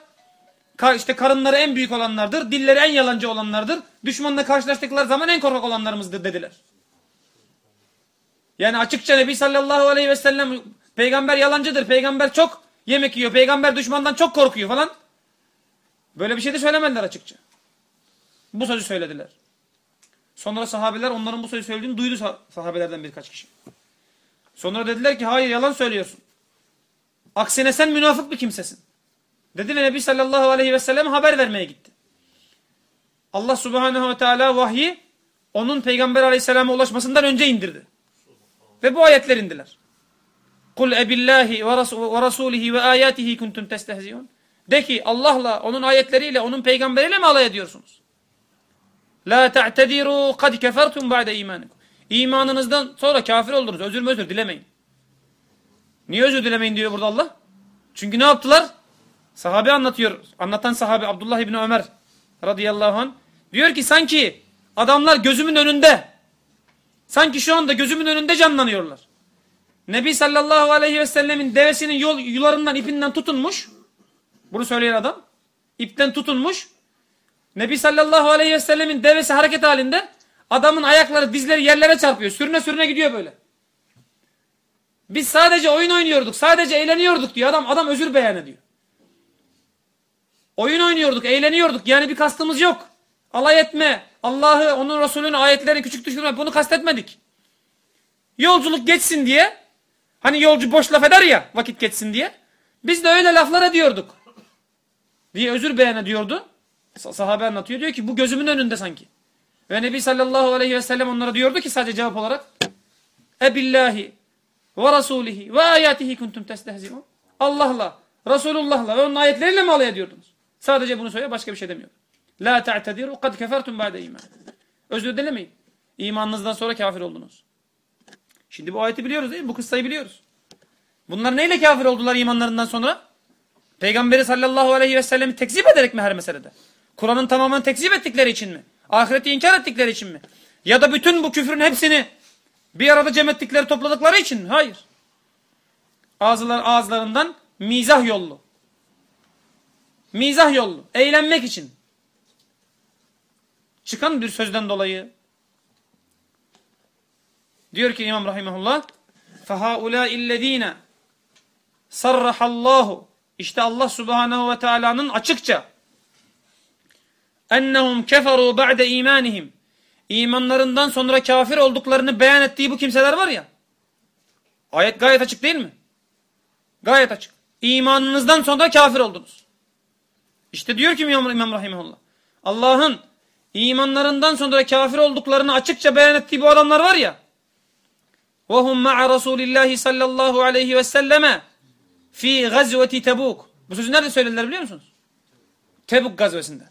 işte karınları en büyük olanlardır, dilleri en yalancı olanlardır, düşmanla karşılaştıkları zaman en korkak olanlarımızdır dediler. Yani açıkça Nebi sallallahu aleyhi ve sellem peygamber yalancıdır, peygamber çok yemek yiyor, peygamber düşmandan çok korkuyor falan. Böyle bir şey de söylemediler açıkça. Bu sözü söylediler. Sonra sahabeler onların bu sözü söylediğini duydu sahabelerden birkaç kişi. Sonra dediler ki hayır yalan söylüyorsun. Aksine sen münafık bir kimsesin. Dedi ve Nebi sallallahu aleyhi ve sellem haber vermeye gitti. Allah subhanehu ve teala vahyi onun peygamber aleyhisselama ulaşmasından önce indirdi. Ve bu ayetler indiler. Kul ebillahi ve rasulihi ve ayatihi kuntum testehziun. De ki Allah'la, onun ayetleriyle, onun peygamberiyle mi alay ediyorsunuz? La ta'tediru kad kefertum ba'de imanikum. İmanınızdan sonra kafir oldunuz. Özür özür dilemeyin. Niye özür dilemeyin diyor burada Allah? Çünkü ne yaptılar? Sahabe anlatıyor. Anlatan sahabe Abdullah İbni Ömer radıyallahu anh. Diyor ki sanki adamlar gözümün önünde. Sanki şu anda gözümün önünde canlanıyorlar. Nebi sallallahu aleyhi ve sellemin devesinin yol, yularından ipinden tutunmuş. Bunu söyleyen adam. İpten tutunmuş. Nebi sallallahu aleyhi ve sellemin devesi hareket halinde. Adamın ayakları dizleri yerlere çarpıyor. Sürüne sürüne gidiyor böyle. Biz sadece oyun oynuyorduk. Sadece eğleniyorduk diyor adam. Adam özür beyan ediyor. Oyun oynuyorduk, eğleniyorduk. Yani bir kastımız yok. Alay etme. Allah'ı, onun Resulünü, ayetlerini küçük düşürme. Bunu kastetmedik. Yolculuk geçsin diye. Hani yolcu boş laf eder ya vakit geçsin diye. Biz de öyle laflar ediyorduk. Diye özür beyan ediyordu. Sahabe anlatıyor. Diyor ki bu gözümün önünde sanki. Ve Nebi sallallahu aleyhi ve sellem onlara diyordu ki sadece cevap olarak. Ebillahi ve rasulihi ve ayatihi kuntum testehziun. Allah'la, Resulullah'la ve onun ayetleriyle mi alay ediyordunuz? Sadece bunu söylüyor başka bir şey demiyor. La ta'tediru kad kefertum ba'de iman. Özür dilemeyin. İmanınızdan sonra kafir oldunuz. Şimdi bu ayeti biliyoruz değil mi? Bu kıssayı biliyoruz. Bunlar neyle kafir oldular imanlarından sonra? Peygamberi sallallahu aleyhi ve sellemi tekzip ederek mi her meselede? Kur'an'ın tamamen tekzip ettikleri için mi? Ahireti inkar ettikleri için mi? Ya da bütün bu küfrün hepsini bir arada cem ettikleri topladıkları için mi? Hayır. Ağızlar, ağızlarından mizah yollu. Mizah yollu. Eğlenmek için Çıkan bir sözden dolayı. Diyor ki İmam Rahimahullah فَهَاُولَٰئِ اِلَّذ۪ينَ صَرَّحَ اللّٰهُ İşte Allah Subhanahu ve Teala'nın açıkça ennehum keferu ba'de imanihim imanlarından sonra kafir olduklarını beyan ettiği bu kimseler var ya ayet gayet açık değil mi? Gayet açık. İmanınızdan sonra kafir oldunuz. İşte diyor ki İmam, İmam Rahimahullah Allah'ın imanlarından sonra kafir olduklarını açıkça beyan ettiği bu adamlar var ya وَهُمْ مَعَ رَسُولِ اللّٰهِ sallallahu aleyhi ve selleme fi gazveti Tebuk. Bu sözü nerede söylediler biliyor musunuz? Tebuk gazvesinde.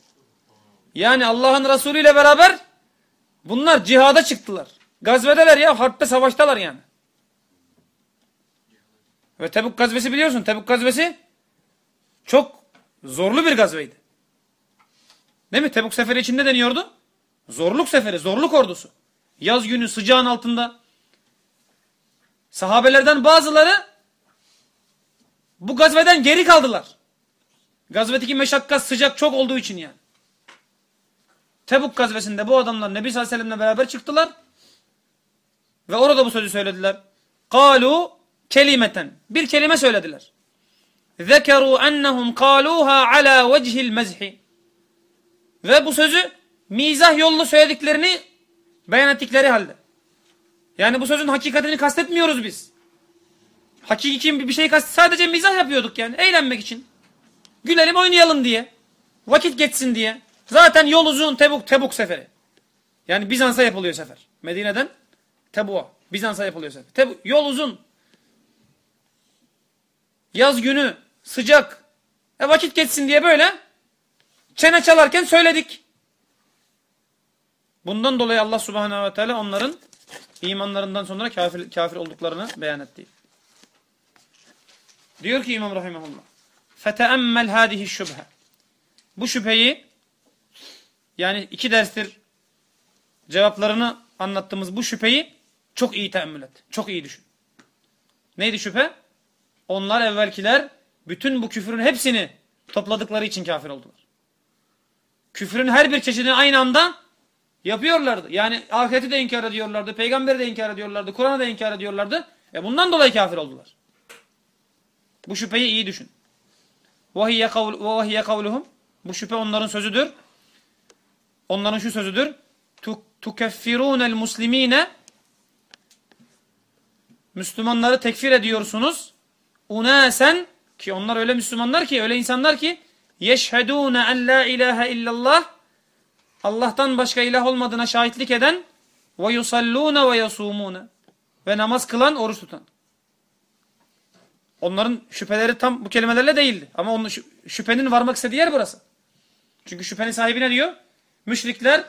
Yani Allah'ın Resulü ile beraber bunlar cihada çıktılar. Gazvedeler ya, harpte savaştalar yani. Ve Tebuk gazvesi biliyorsun. Tebuk gazvesi çok zorlu bir gazveydi. Değil mi? Tebuk seferi için ne deniyordu? Zorluk seferi, zorluk ordusu. Yaz günü sıcağın altında. Sahabelerden bazıları bu gazveden geri kaldılar. Gazvedeki meşakkat sıcak çok olduğu için yani. Tebuk gazvesinde bu adamlar Nebi sallallahu aleyhi ve sellemle beraber çıktılar. Ve orada bu sözü söylediler. Kalu kelimeten. Bir kelime söylediler. Zekeru ennehum kaluha ala vechil mezhi. Ve bu sözü mizah yollu söylediklerini beyan ettikleri halde. Yani bu sözün hakikatini kastetmiyoruz biz. Hakiki bir şey kast sadece mizah yapıyorduk yani eğlenmek için. Gülelim oynayalım diye. Vakit geçsin diye. Zaten yol uzun Tebuk Tebuk seferi. Yani Bizans'a yapılıyor sefer. Medine'den Tebuk'a. Bizans'a yapılıyor sefer. Tebuk, yol uzun. Yaz günü sıcak. E vakit geçsin diye böyle çene çalarken söyledik. Bundan dolayı Allah Subhanahu ve Teala onların imanlarından sonra kafir, kafir olduklarını beyan etti. Diyor ki İmam Rahimahullah. Feteemmel hadihi şübhe. Bu şüpheyi yani iki derstir cevaplarını anlattığımız bu şüpheyi çok iyi teemmül et. Çok iyi düşün. Neydi şüphe? Onlar evvelkiler bütün bu küfrün hepsini topladıkları için kafir oldular Küfrün her bir çeşidini aynı anda yapıyorlardı. Yani ahireti de inkar ediyorlardı, peygamberi de inkar ediyorlardı, Kur'an'ı da inkar ediyorlardı. E bundan dolayı kafir oldular. Bu şüpheyi iyi düşün. وَهِيَ kavluhum. Bu şüphe onların sözüdür. Onların şu sözüdür. تُكَفِّرُونَ الْمُسْلِم۪ينَ Müslümanları tekfir ediyorsunuz. Unasen ki onlar öyle Müslümanlar ki öyle insanlar ki yeşhedûne en la ilahe illallah Allah'tan başka ilah olmadığına şahitlik eden ve yusallûne ve yasûmûne ve namaz kılan, oruç tutan. Onların şüpheleri tam bu kelimelerle değildi. Ama onun şüphenin varmak istediği yer burası. Çünkü şüphenin sahibi ne diyor? Müşrikler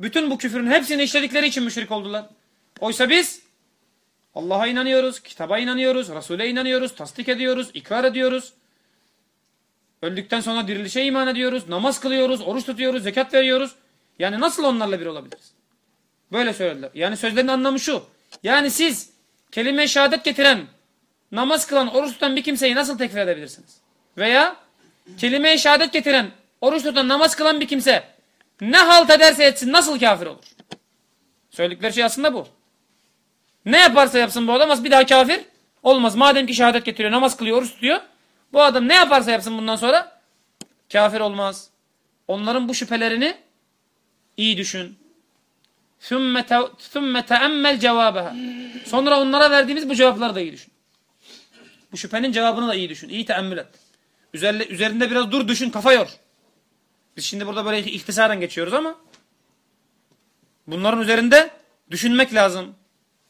bütün bu küfürün hepsini işledikleri için müşrik oldular. Oysa biz Allah'a inanıyoruz, kitaba inanıyoruz, Resul'e inanıyoruz, tasdik ediyoruz, ikrar ediyoruz. Öldükten sonra dirilişe iman ediyoruz, namaz kılıyoruz, oruç tutuyoruz, zekat veriyoruz. Yani nasıl onlarla bir olabiliriz? Böyle söylediler. Yani sözlerin anlamı şu. Yani siz kelime-i şehadet getiren, namaz kılan, oruç tutan bir kimseyi nasıl tekfir edebilirsiniz? Veya kelime-i şehadet getiren, oruç tutan, namaz kılan bir kimse ne halt ederse etsin nasıl kafir olur? Söyledikleri şey aslında bu. Ne yaparsa yapsın bu adam bir daha kafir olmaz. Madem ki şehadet getiriyor, namaz kılıyor, oruç tutuyor. Bu adam ne yaparsa yapsın bundan sonra kafir olmaz. Onların bu şüphelerini iyi düşün. ثُمَّ تَأَمَّلْ cevabeha. Sonra onlara verdiğimiz bu cevapları da iyi düşün. Bu şüphenin cevabını da iyi düşün. İyi teemmül et. Üzerinde, üzerinde biraz dur düşün kafa yor. Biz şimdi burada böyle ihtisaren geçiyoruz ama bunların üzerinde düşünmek lazım.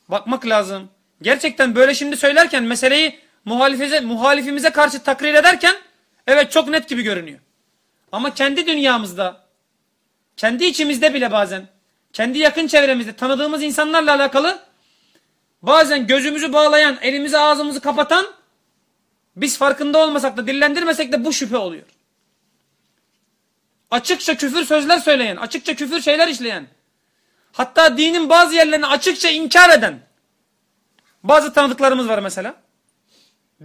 Bakmak lazım. Gerçekten böyle şimdi söylerken meseleyi muhalifimize, muhalifimize karşı takrir ederken evet çok net gibi görünüyor. Ama kendi dünyamızda, kendi içimizde bile bazen, kendi yakın çevremizde tanıdığımız insanlarla alakalı bazen gözümüzü bağlayan, elimizi ağzımızı kapatan Biz farkında olmasak da dillendirmesek de bu şüphe oluyor. Açıkça küfür sözler söyleyen, açıkça küfür şeyler işleyen, hatta dinin bazı yerlerini açıkça inkar eden bazı tanıdıklarımız var mesela.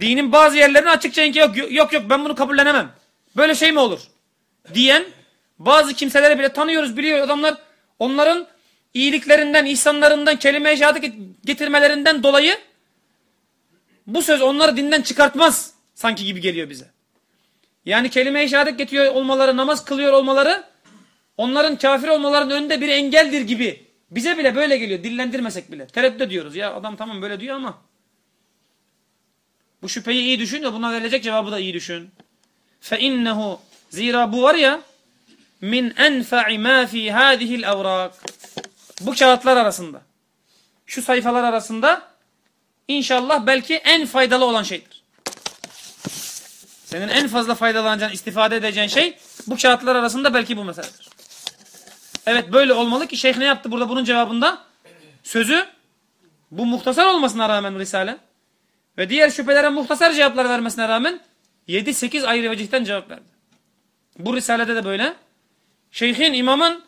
Dinin bazı yerlerini açıkça inkar yok yok yok ben bunu kabullenemem. Böyle şey mi olur? Diyen bazı kimseleri bile tanıyoruz biliyor adamlar onların iyiliklerinden, ihsanlarından, kelime-i şehadet getirmelerinden dolayı bu söz onları dinden çıkartmaz sanki gibi geliyor bize. Yani kelime-i şehadet getiriyor olmaları, namaz kılıyor olmaları onların kafir olmalarının önünde bir engeldir gibi. Bize bile böyle geliyor dillendirmesek bile. Tereddüt diyoruz ya adam tamam böyle diyor ama bu şüpheyi iyi düşün ve buna verilecek cevabı da iyi düşün. Fe zira bu var ya min enfa'i ma fi hadihil evrak. Bu kağıtlar arasında. Şu sayfalar arasında inşallah belki en faydalı olan şeydir. Senin en fazla faydalanacağın, istifade edeceğin şey bu kağıtlar arasında belki bu meseledir. Evet böyle olmalı ki şeyh ne yaptı burada bunun cevabında? Sözü bu muhtasar olmasına rağmen Risale ve diğer şüphelere muhtasar cevaplar vermesine rağmen 7-8 ayrı vecihten cevap verdi. Bu Risale'de de böyle. Şeyhin, imamın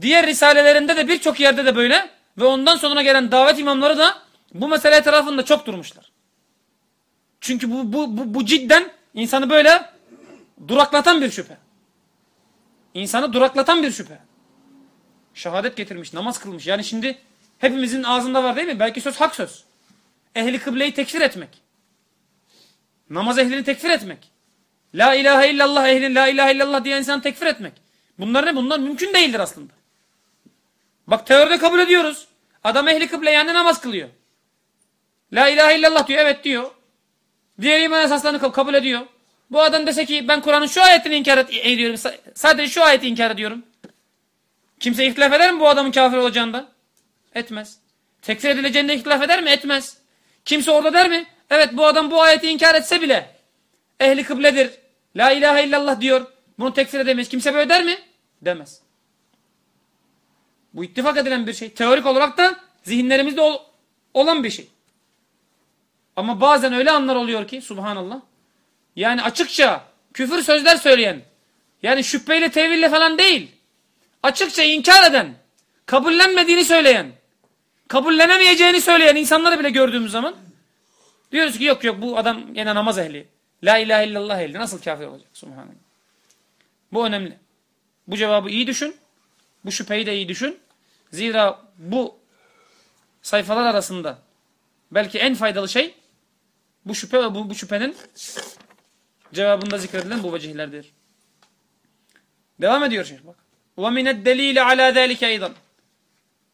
diğer risalelerinde de birçok yerde de böyle ve ondan sonra gelen davet imamları da bu mesele etrafında çok durmuşlar. Çünkü bu, bu, bu, bu cidden insanı böyle duraklatan bir şüphe. İnsanı duraklatan bir şüphe. Şehadet getirmiş, namaz kılmış. Yani şimdi hepimizin ağzında var değil mi? Belki söz hak söz. Ehli kıbleyi tekfir etmek. Namaz ehlini tekfir etmek. La ilahe illallah ehlin la ilahe illallah diye insan tekfir etmek. Bunlar ne? Bunlar mümkün değildir aslında. Bak teoride kabul ediyoruz. Adam ehli kıble yani namaz kılıyor. La ilahe illallah diyor. Evet diyor. Diğer iman esaslarını kabul ediyor. Bu adam dese ki ben Kur'an'ın şu ayetini inkar ediyorum. Sadece şu ayeti inkar ediyorum. Kimse ihtilaf eder mi bu adamın kafir olacağından? Etmez. Tekfir edileceğinde ihtilaf eder mi? Etmez. Kimse orada der mi? Evet bu adam bu ayeti inkar etse bile ehli kıbledir. La ilahe illallah diyor. Bunu tekfir edemeyiz. Kimse böyle der mi? Demez. Bu ittifak edilen bir şey. Teorik olarak da zihinlerimizde ol olan bir şey. Ama bazen öyle anlar oluyor ki subhanallah. Yani açıkça küfür sözler söyleyen yani şüpheyle teville falan değil. Açıkça inkar eden, kabullenmediğini söyleyen, kabullenemeyeceğini söyleyen insanları bile gördüğümüz zaman diyoruz ki yok yok bu adam gene namaz ehli. La ilahe illallah ehli. Nasıl kafir olacak? Subhanallah. Bu önemli. Bu cevabı iyi düşün. Bu şüpheyi de iyi düşün. Zira bu sayfalar arasında belki en faydalı şey bu şüphe ve bu, bu şüphenin cevabında zikredilen bu vecihlerdir. Devam ediyor şeyh bak. وَمِنَ الدَّلِيلِ عَلَى ذَٰلِكَ اَيْضًا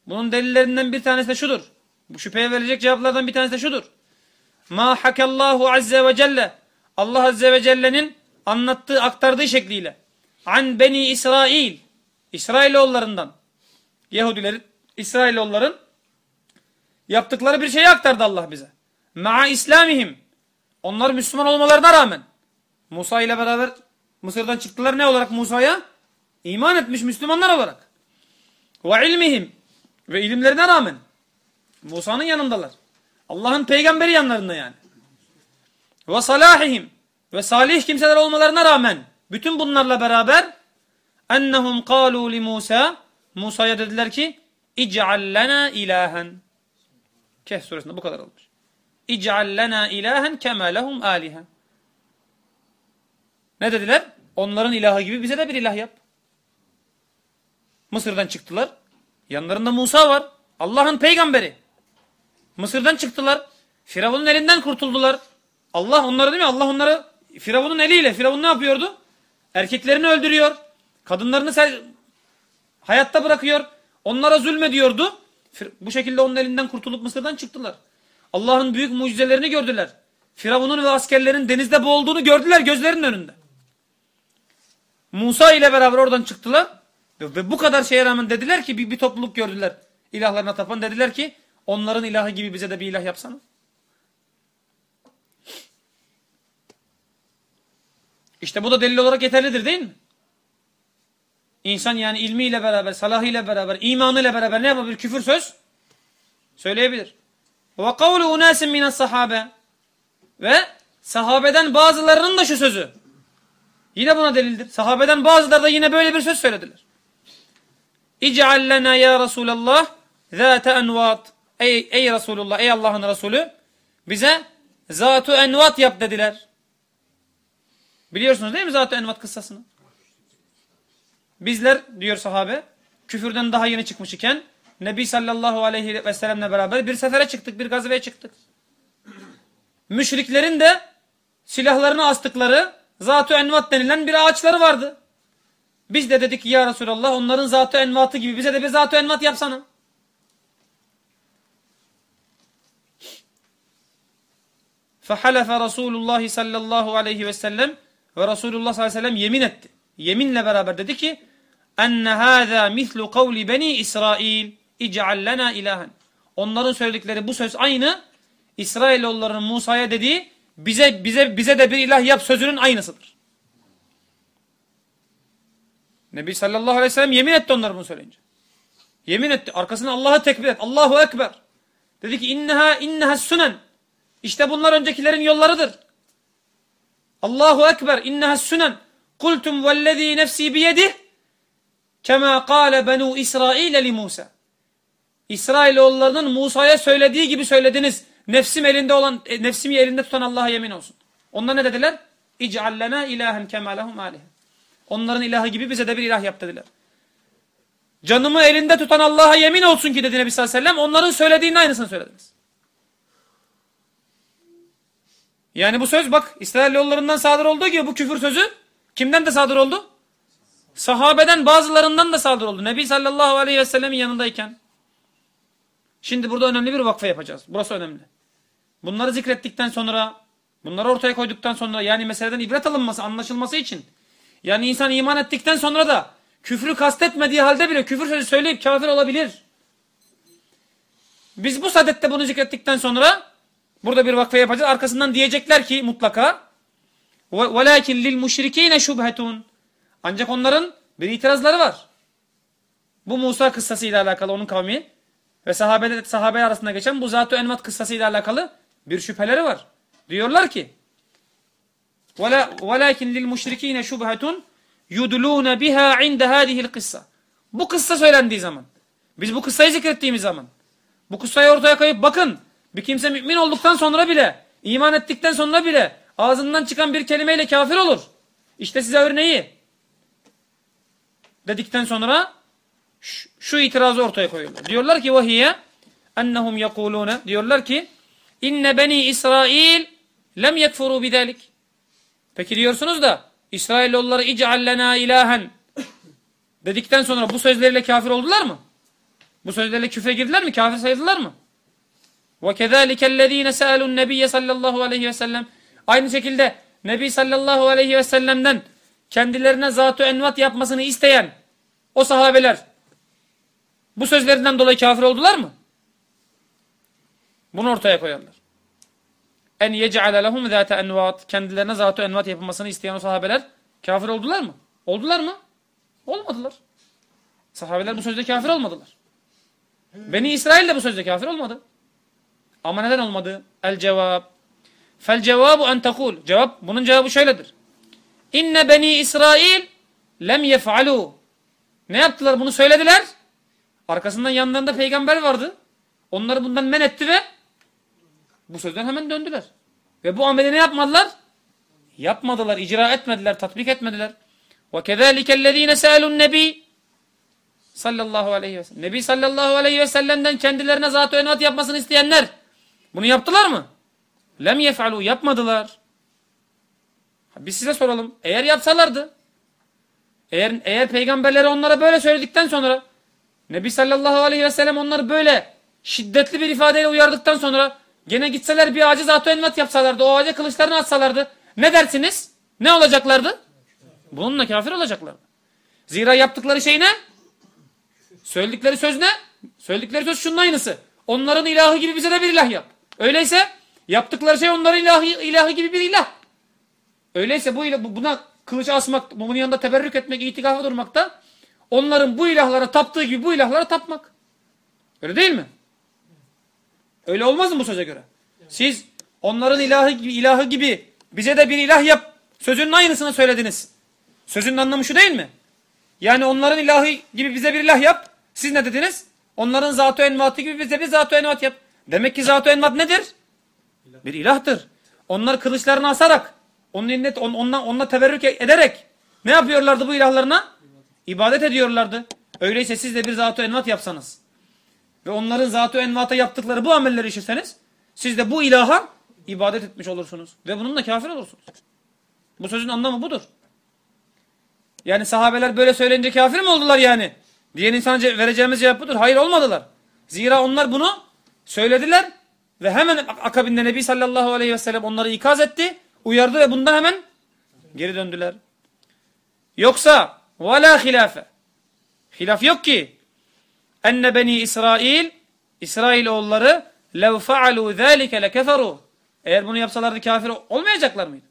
bunun delillerinden bir tanesi de şudur. Bu şüpheye verecek cevaplardan bir tanesi de şudur. Ma hakallahu azze ve celle. Allah azze ve celle'nin anlattığı, aktardığı şekliyle. An beni İsrail. İsrailoğullarından. Yahudilerin, İsrailoğulların yaptıkları bir şeyi aktardı Allah bize. Ma'a İslamihim. Onlar Müslüman olmalarına rağmen. Musa ile beraber Mısır'dan çıktılar ne olarak Musa'ya? İman etmiş Müslümanlar olarak. Ve ilmihim ve ilimlerine rağmen Musa'nın yanındalar. Allah'ın peygamberi yanlarında yani. Ve salahihim ve salih kimseler olmalarına rağmen bütün bunlarla beraber ennehum kalu li Musa Musa'ya dediler ki İc'al lena ilahen Kehf suresinde bu kadar olmuş. İc'al lena ilahen kema lehum alihen Ne dediler? Onların ilahı gibi bize de bir ilah yap. Mısır'dan çıktılar. Yanlarında Musa var. Allah'ın peygamberi. Mısır'dan çıktılar. Firavun'un elinden kurtuldular. Allah onları değil mi? Allah onları Firavun'un eliyle. Firavun ne yapıyordu? Erkeklerini öldürüyor. Kadınlarını hayatta bırakıyor. Onlara zulmediyordu. Bu şekilde onun elinden kurtulup Mısır'dan çıktılar. Allah'ın büyük mucizelerini gördüler. Firavun'un ve askerlerin denizde boğulduğunu gördüler gözlerinin önünde. Musa ile beraber oradan çıktılar. Ve bu kadar şeye rağmen dediler ki bir, bir topluluk gördüler. İlahlarına tapan dediler ki onların ilahı gibi bize de bir ilah yapsana. İşte bu da delil olarak yeterlidir değil mi? İnsan yani ilmiyle beraber, salahıyla beraber, imanıyla beraber ne yapabilir? Küfür söz söyleyebilir. Ve kavlu unasin mines sahabe ve sahabeden bazılarının da şu sözü. Yine buna delildir. Sahabeden bazıları da yine böyle bir söz söylediler. İc'al ya Resulallah zâte envat. Ey, ey Resulullah, ey Allah'ın Resulü bize zatu envat yap dediler. Biliyorsunuz değil mi zatu envat kıssasını? Bizler diyor sahabe küfürden daha yeni çıkmış iken Nebi sallallahu aleyhi ve sellemle beraber bir sefere çıktık, bir gazveye çıktık. Müşriklerin de silahlarını astıkları Zat-ı Envat denilen bir ağaçları vardı. Biz de dedik ki ya Resulallah onların Zat-ı Envat'ı gibi bize de bir Zat-ı Envat yapsana. فَحَلَفَ رَسُولُ اللّٰهِ sallallahu aleyhi ve sellem ve Resulullah sallallahu aleyhi ve sellem yemin etti. Yeminle beraber dedi ki enne hâzâ mithlu kavli beni İsrail ic'al lena ilahen. Onların söyledikleri bu söz aynı İsrailoğullarının Musa'ya dediği bize bize bize de bir ilah yap sözünün aynısıdır. Nebi sallallahu aleyhi ve sellem yemin etti onları bunu söyleyince. Yemin etti. Arkasına Allah'ı tekbir et. Allahu ekber. Dedi ki inneha inneha sünen. İşte bunlar öncekilerin yollarıdır. Allahu ekber. İnneha sünen. Kultum vellezî nefsî biyedih. Kema kâle benu İsrail li Musa. İsrailoğullarının Musa'ya söylediği gibi söylediniz. Nefsim elinde olan, e, nefsimi elinde tutan Allah'a yemin olsun. Onlar ne dediler? İc'allena ilahen kemalehum aleyh. Onların ilahı gibi bize de bir ilah yap dediler. Canımı elinde tutan Allah'a yemin olsun ki dedi Nebi sallallahu aleyhi ve sellem. Onların söylediğinin aynısını söylediniz. Yani bu söz bak İsrailoğullarından sadır olduğu gibi bu küfür sözü kimden de sadır oldu? Sahabeden bazılarından da sadır oldu. Nebi sallallahu aleyhi ve sellemin yanındayken. Şimdi burada önemli bir vakfe yapacağız. Burası önemli. Bunları zikrettikten sonra, bunları ortaya koyduktan sonra yani meseleden ibret alınması, anlaşılması için yani insan iman ettikten sonra da küfrü kastetmediği halde bile küfür sözü söyleyip kafir olabilir. Biz bu sadette bunu zikrettikten sonra burada bir vakfe yapacağız. Arkasından diyecekler ki mutlaka وَلَاكِنْ لِلْمُشْرِك۪ينَ شُبْهَةٌ Ancak onların bir itirazları var. Bu Musa kıssasıyla alakalı onun kavmi ve sahabe, sahabe arasında geçen bu Zat-ı Envat kıssasıyla alakalı bir şüpheleri var. Diyorlar ki وَلَاكِنْ لِلْمُشْرِك۪ينَ شُبْهَةٌ يُدْلُونَ بِهَا عِنْدَ هَذِهِ الْقِصَّةِ Bu kıssa söylendiği zaman, biz bu kıssayı zikrettiğimiz zaman, bu kıssayı ortaya koyup bakın, bir kimse mümin olduktan sonra bile, iman ettikten sonra bile, ağzından çıkan bir kelimeyle kafir olur. İşte size örneği. Dedikten sonra şu, şu itirazı ortaya koyuyorlar. Diyorlar ki vahiye ennehum yekulune diyorlar ki inne beni İsrail lem yekfuru bidalik. Peki diyorsunuz da İsrailoğulları ic'allena ilahen dedikten sonra bu sözleriyle kafir oldular mı? Bu sözlerle küfre girdiler mi? Kafir sayıldılar mı? Ve kezâlikellezîne se'elun nebiyye sallallahu aleyhi ve sellem Aynı şekilde Nebi sallallahu aleyhi ve sellem'den kendilerine zat-ı envat yapmasını isteyen o sahabeler bu sözlerinden dolayı kafir oldular mı? Bunu ortaya koyarlar. En yec'ale lehum zâte envat. Kendilerine zat-ı envat yapılmasını isteyen o sahabeler kafir oldular mı? Oldular mı? Olmadılar. Sahabeler bu sözde kafir olmadılar. Beni İsrail de bu sözde kafir olmadı. Ama neden olmadı? El cevap. Fel cevabu en tekul. Cevap, bunun cevabı şöyledir. İnne beni İsrail lem yef'alu. Ne yaptılar? Bunu söylediler. Arkasından yanlarında peygamber vardı. Onları bundan men etti ve bu sözden hemen döndüler. Ve bu ameli ne yapmadılar? Yapmadılar, icra etmediler, tatbik etmediler. Ve kezâlikellezîne se'elun nebi sallallahu aleyhi ve sellem. Nebi sallallahu aleyhi ve sellem'den kendilerine zat-ı envat yapmasını isteyenler bunu yaptılar mı? Lem yef'alu yapmadılar. Biz size soralım. Eğer yapsalardı eğer, eğer peygamberleri onlara böyle söyledikten sonra Nebi sallallahu aleyhi ve sellem onları böyle şiddetli bir ifadeyle uyardıktan sonra gene gitseler bir ağacı zat envat yapsalardı, o ağaca kılıçlarını atsalardı ne dersiniz? Ne olacaklardı? Bununla kafir olacaklardı. Zira yaptıkları şey ne? Söyledikleri söz ne? Söyledikleri söz şunun aynısı. Onların ilahı gibi bize de bir ilah yap. Öyleyse yaptıkları şey onların ilahı, ilahı gibi bir ilah. Öyleyse bu buna kılıç asmak, bunun yanında teberrük etmek, itikafa durmak da onların bu ilahlara taptığı gibi bu ilahlara tapmak. Öyle değil mi? Öyle olmaz mı bu söze göre? Siz onların ilahı gibi, ilahı gibi Bize de bir ilah yap. Sözünün aynısını söylediniz. Sözün anlamı şu değil mi? Yani onların ilahı gibi bize bir ilah yap. Siz ne dediniz? Onların zat-ı envatı gibi bize bir zat-ı envat yap. Demek ki zat-ı envat nedir? Bir ilahtır. Onlar kılıçlarını asarak, onun eline, on, onunla, onunla teberrük ederek ne yapıyorlardı bu ilahlarına? İbadet ediyorlardı. Öyleyse siz de bir zat-ı envat yapsanız ve onların zatı envata yaptıkları bu amelleri işitseniz siz de bu ilaha ibadet etmiş olursunuz. Ve bununla kafir olursunuz. Bu sözün anlamı budur. Yani sahabeler böyle söyleyince kafir mi oldular yani? Diyen insana vereceğimiz cevap budur. Hayır olmadılar. Zira onlar bunu söylediler ve hemen akabinde Nebi sallallahu aleyhi ve sellem onları ikaz etti, uyardı ve bundan hemen geri döndüler. Yoksa vela hilafe. Hilaf yok ki enne beni İsrail İsrail oğulları lev faalu zalike lekeferu. Eğer bunu yapsalardı kafir olmayacaklar mıydı?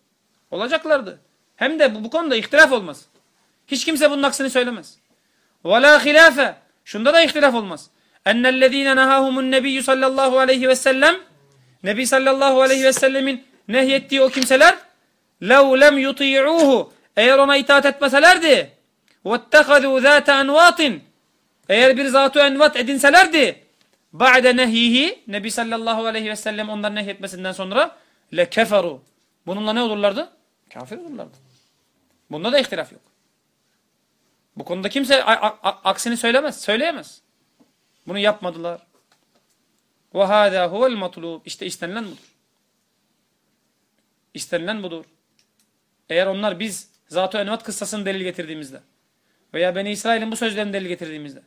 Olacaklardı. Hem de bu, bu konuda ihtilaf olmaz. Hiç kimse bunun aksini söylemez. Ve la hilafe. Şunda da ihtilaf olmaz. Ennellezine nehahumun nebiyyü sallallahu aleyhi ve sellem Nebi sallallahu aleyhi ve sellemin nehyettiği o kimseler lev lem yuti'uhu eğer ona itaat etmeselerdi vettehadu zâte envâtin eğer bir zat-ı envat edinselerdi ba'de nehihi Nebi sallallahu aleyhi ve sellem ondan nehyetmesinden sonra lekeferu. Bununla ne olurlardı? Kafir olurlardı. Bunda da ihtilaf yok. Bu konuda kimse aksini söylemez, söyleyemez. Bunu yapmadılar. Ve hâzâ huvel matlub. İşte istenilen budur. İstenilen budur. Eğer onlar biz Zat-ı Envat kıssasını delil getirdiğimizde veya Beni İsrail'in bu sözlerini delil getirdiğimizde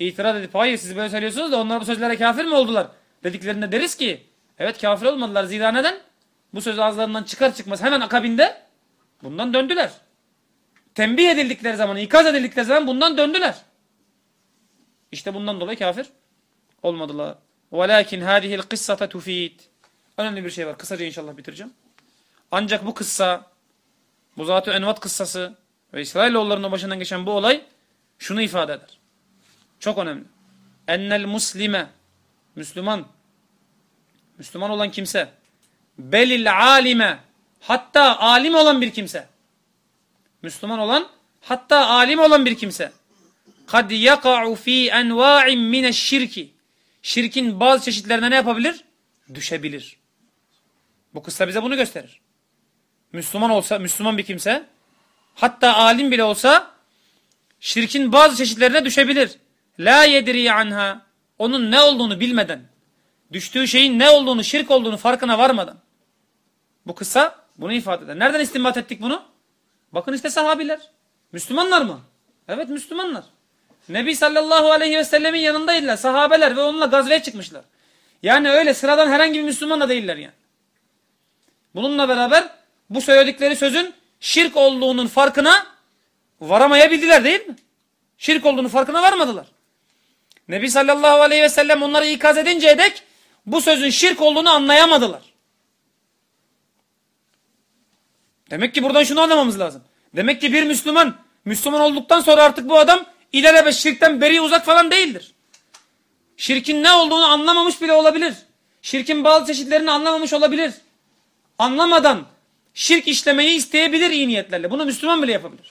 itiraz edip hayır siz böyle söylüyorsunuz da onlar bu sözlere kafir mi oldular? Dediklerinde deriz ki evet kafir olmadılar zira neden? Bu söz ağızlarından çıkar çıkmaz hemen akabinde bundan döndüler. Tembih edildikleri zaman, ikaz edildikleri zaman bundan döndüler. İşte bundan dolayı kafir olmadılar. Velakin hadihil kıssata tufid. Önemli bir şey var. Kısaca inşallah bitireceğim. Ancak bu kıssa, bu zat Envat kıssası ve İsrailoğullarının başından geçen bu olay şunu ifade eder. Çok önemli. Ennel muslime, Müslüman, Müslüman olan kimse, belil alime, hatta alim olan bir kimse, Müslüman olan, hatta alim olan bir kimse, kad yaka'u fi enva'in mineşşirki, şirkin bazı çeşitlerine ne yapabilir? Düşebilir. Bu kıssa bize bunu gösterir. Müslüman olsa, Müslüman bir kimse, hatta alim bile olsa, şirkin bazı çeşitlerine düşebilir. La yedri anha. Onun ne olduğunu bilmeden, düştüğü şeyin ne olduğunu, şirk olduğunu farkına varmadan. Bu kısa bunu ifade eder. Nereden istinbat ettik bunu? Bakın işte sahabiler. Müslümanlar mı? Evet Müslümanlar. Nebi sallallahu aleyhi ve sellemin yanındaydılar. Sahabeler ve onunla gazveye çıkmışlar. Yani öyle sıradan herhangi bir Müslüman da değiller yani. Bununla beraber bu söyledikleri sözün şirk olduğunun farkına varamayabilirler değil mi? Şirk olduğunu farkına varmadılar. Nebi sallallahu aleyhi ve sellem onları ikaz edinceye dek bu sözün şirk olduğunu anlayamadılar. Demek ki buradan şunu anlamamız lazım. Demek ki bir Müslüman, Müslüman olduktan sonra artık bu adam ilelebet şirkten beri uzak falan değildir. Şirkin ne olduğunu anlamamış bile olabilir. Şirkin bazı çeşitlerini anlamamış olabilir. Anlamadan şirk işlemeyi isteyebilir iyi niyetlerle. Bunu Müslüman bile yapabilir.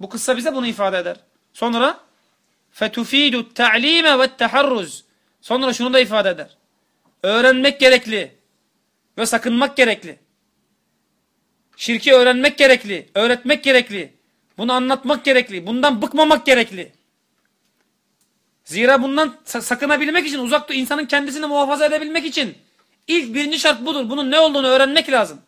Bu kıssa bize bunu ifade eder. Sonra fetufidu ta'lime ve teharruz. Sonra şunu da ifade eder. Öğrenmek gerekli ve sakınmak gerekli. Şirki öğrenmek gerekli, öğretmek gerekli. Bunu anlatmak gerekli, bundan bıkmamak gerekli. Zira bundan sakınabilmek için, uzakta insanın kendisini muhafaza edebilmek için ilk birinci şart budur. Bunun ne olduğunu öğrenmek lazım.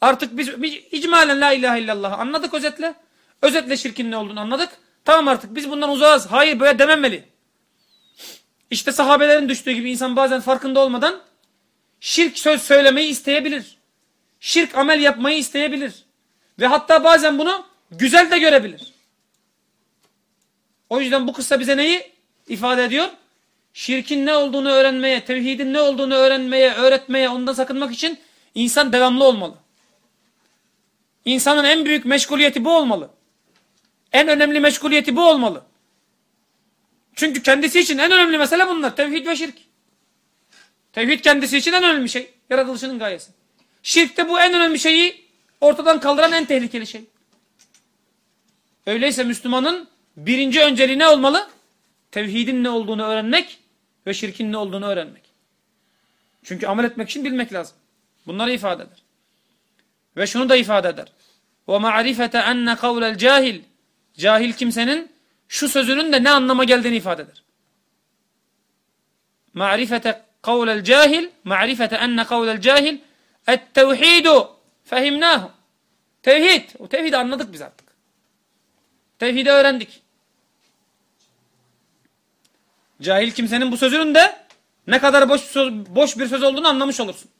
Artık biz icmalen la ilahe illallah anladık özetle. Özetle şirkin ne olduğunu anladık. Tamam artık biz bundan uzağız. Hayır böyle dememeli. İşte sahabelerin düştüğü gibi insan bazen farkında olmadan şirk söz söylemeyi isteyebilir. Şirk amel yapmayı isteyebilir. Ve hatta bazen bunu güzel de görebilir. O yüzden bu kıssa bize neyi ifade ediyor? Şirkin ne olduğunu öğrenmeye, tevhidin ne olduğunu öğrenmeye, öğretmeye, ondan sakınmak için insan devamlı olmalı. İnsanın en büyük meşguliyeti bu olmalı. En önemli meşguliyeti bu olmalı. Çünkü kendisi için en önemli mesele bunlar. Tevhid ve şirk. Tevhid kendisi için en önemli şey. Yaratılışının gayesi. Şirkte bu en önemli şeyi ortadan kaldıran en tehlikeli şey. Öyleyse Müslümanın birinci önceliği ne olmalı? Tevhidin ne olduğunu öğrenmek ve şirkin ne olduğunu öğrenmek. Çünkü amel etmek için bilmek lazım. Bunları ifade eder. Ve şunu da ifade eder. وَمَعْرِفَةَ اَنَّ قَوْلَ الْجَاهِلِ cahil kimsenin şu sözünün de ne anlama geldiğini ifade eder. Ma'rifete kavlel cahil, ma'rifete enne kavlel cahil, et tevhidu fehimnahu. Tevhid, o tevhidi anladık biz artık. Tevhidi öğrendik. Cahil kimsenin bu sözünün de ne kadar boş, boş bir söz olduğunu anlamış olursun.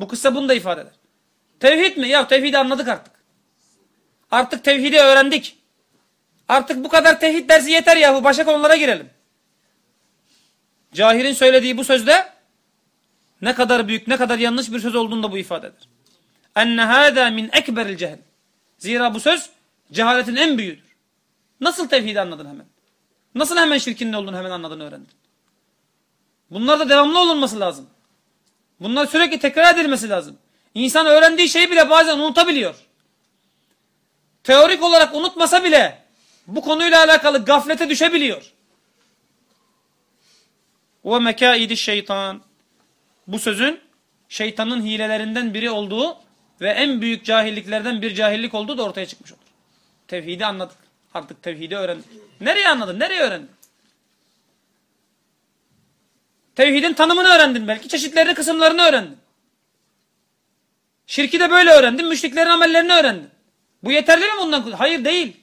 Bu kıssa bunu da ifade eder. Tevhid mi? Ya tevhidi anladık artık. Artık tevhidi öğrendik. Artık bu kadar tevhid dersi yeter yahu. Başka konulara girelim. Cahilin söylediği bu sözde ne kadar büyük, ne kadar yanlış bir söz olduğunu da bu ifade eder. Enne hâdâ min ekberil cehel. Zira bu söz cehaletin en büyüğüdür. Nasıl tevhidi anladın hemen? Nasıl hemen şirkin ne olduğunu hemen anladın, öğrendin? Bunlar da devamlı olunması lazım. Bunlar sürekli tekrar edilmesi lazım. İnsan öğrendiği şeyi bile bazen unutabiliyor. Teorik olarak unutmasa bile bu konuyla alakalı gaflete düşebiliyor. Ve mekaidi şeytan. Bu sözün şeytanın hilelerinden biri olduğu ve en büyük cahilliklerden bir cahillik olduğu da ortaya çıkmış olur. Tevhidi anladık. Artık tevhidi öğrendik. Nereye anladın? Nereye öğrendin? Tevhidin tanımını öğrendin belki. Çeşitlerini, kısımlarını öğrendin. Şirki de böyle öğrendin. Müşriklerin amellerini öğrendin. Bu yeterli mi bundan? Hayır değil.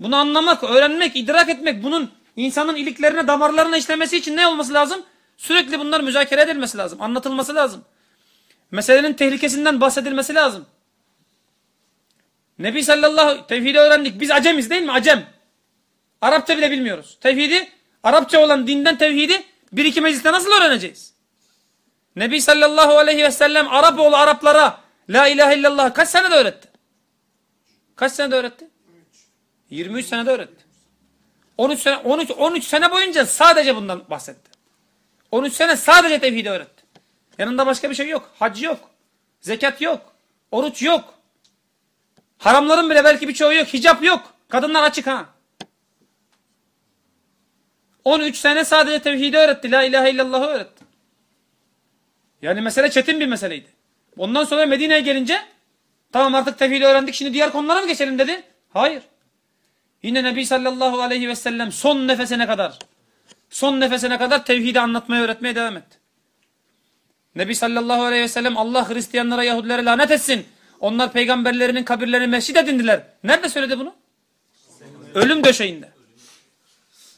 Bunu anlamak, öğrenmek, idrak etmek, bunun insanın iliklerine, damarlarına işlemesi için ne olması lazım? Sürekli bunlar müzakere edilmesi lazım. Anlatılması lazım. Meselenin tehlikesinden bahsedilmesi lazım. Nebi sallallahu tevhidi öğrendik. Biz acemiz değil mi? Acem. Arapça bile bilmiyoruz. Tevhidi, Arapça olan dinden tevhidi bir iki mecliste nasıl öğreneceğiz? Nebi sallallahu aleyhi ve sellem Arap oğlu Araplara La ilahe illallah kaç senede öğretti? Kaç senede öğretti? 23 senede öğretti. 13 sene 13 13 sene boyunca sadece bundan bahsetti. 13 sene sadece tevhidi öğretti. Yanında başka bir şey yok. Hac yok. Zekat yok. Oruç yok. Haramların bile belki birçoğu yok. Hicap yok. Kadınlar açık ha. 13 sene sadece tevhidi öğretti. La ilahe illallah'ı öğretti. Yani mesele çetin bir meseleydi. Ondan sonra Medine'ye gelince tamam artık tevhidi öğrendik şimdi diğer konulara mı geçelim dedi. Hayır. Yine Nebi sallallahu aleyhi ve sellem son nefesine kadar son nefesine kadar tevhidi anlatmaya öğretmeye devam etti. Nebi sallallahu aleyhi ve sellem Allah Hristiyanlara Yahudilere lanet etsin. Onlar peygamberlerinin kabirlerini mescid edindiler. Nerede söyledi bunu? Ölüm döşeğinde.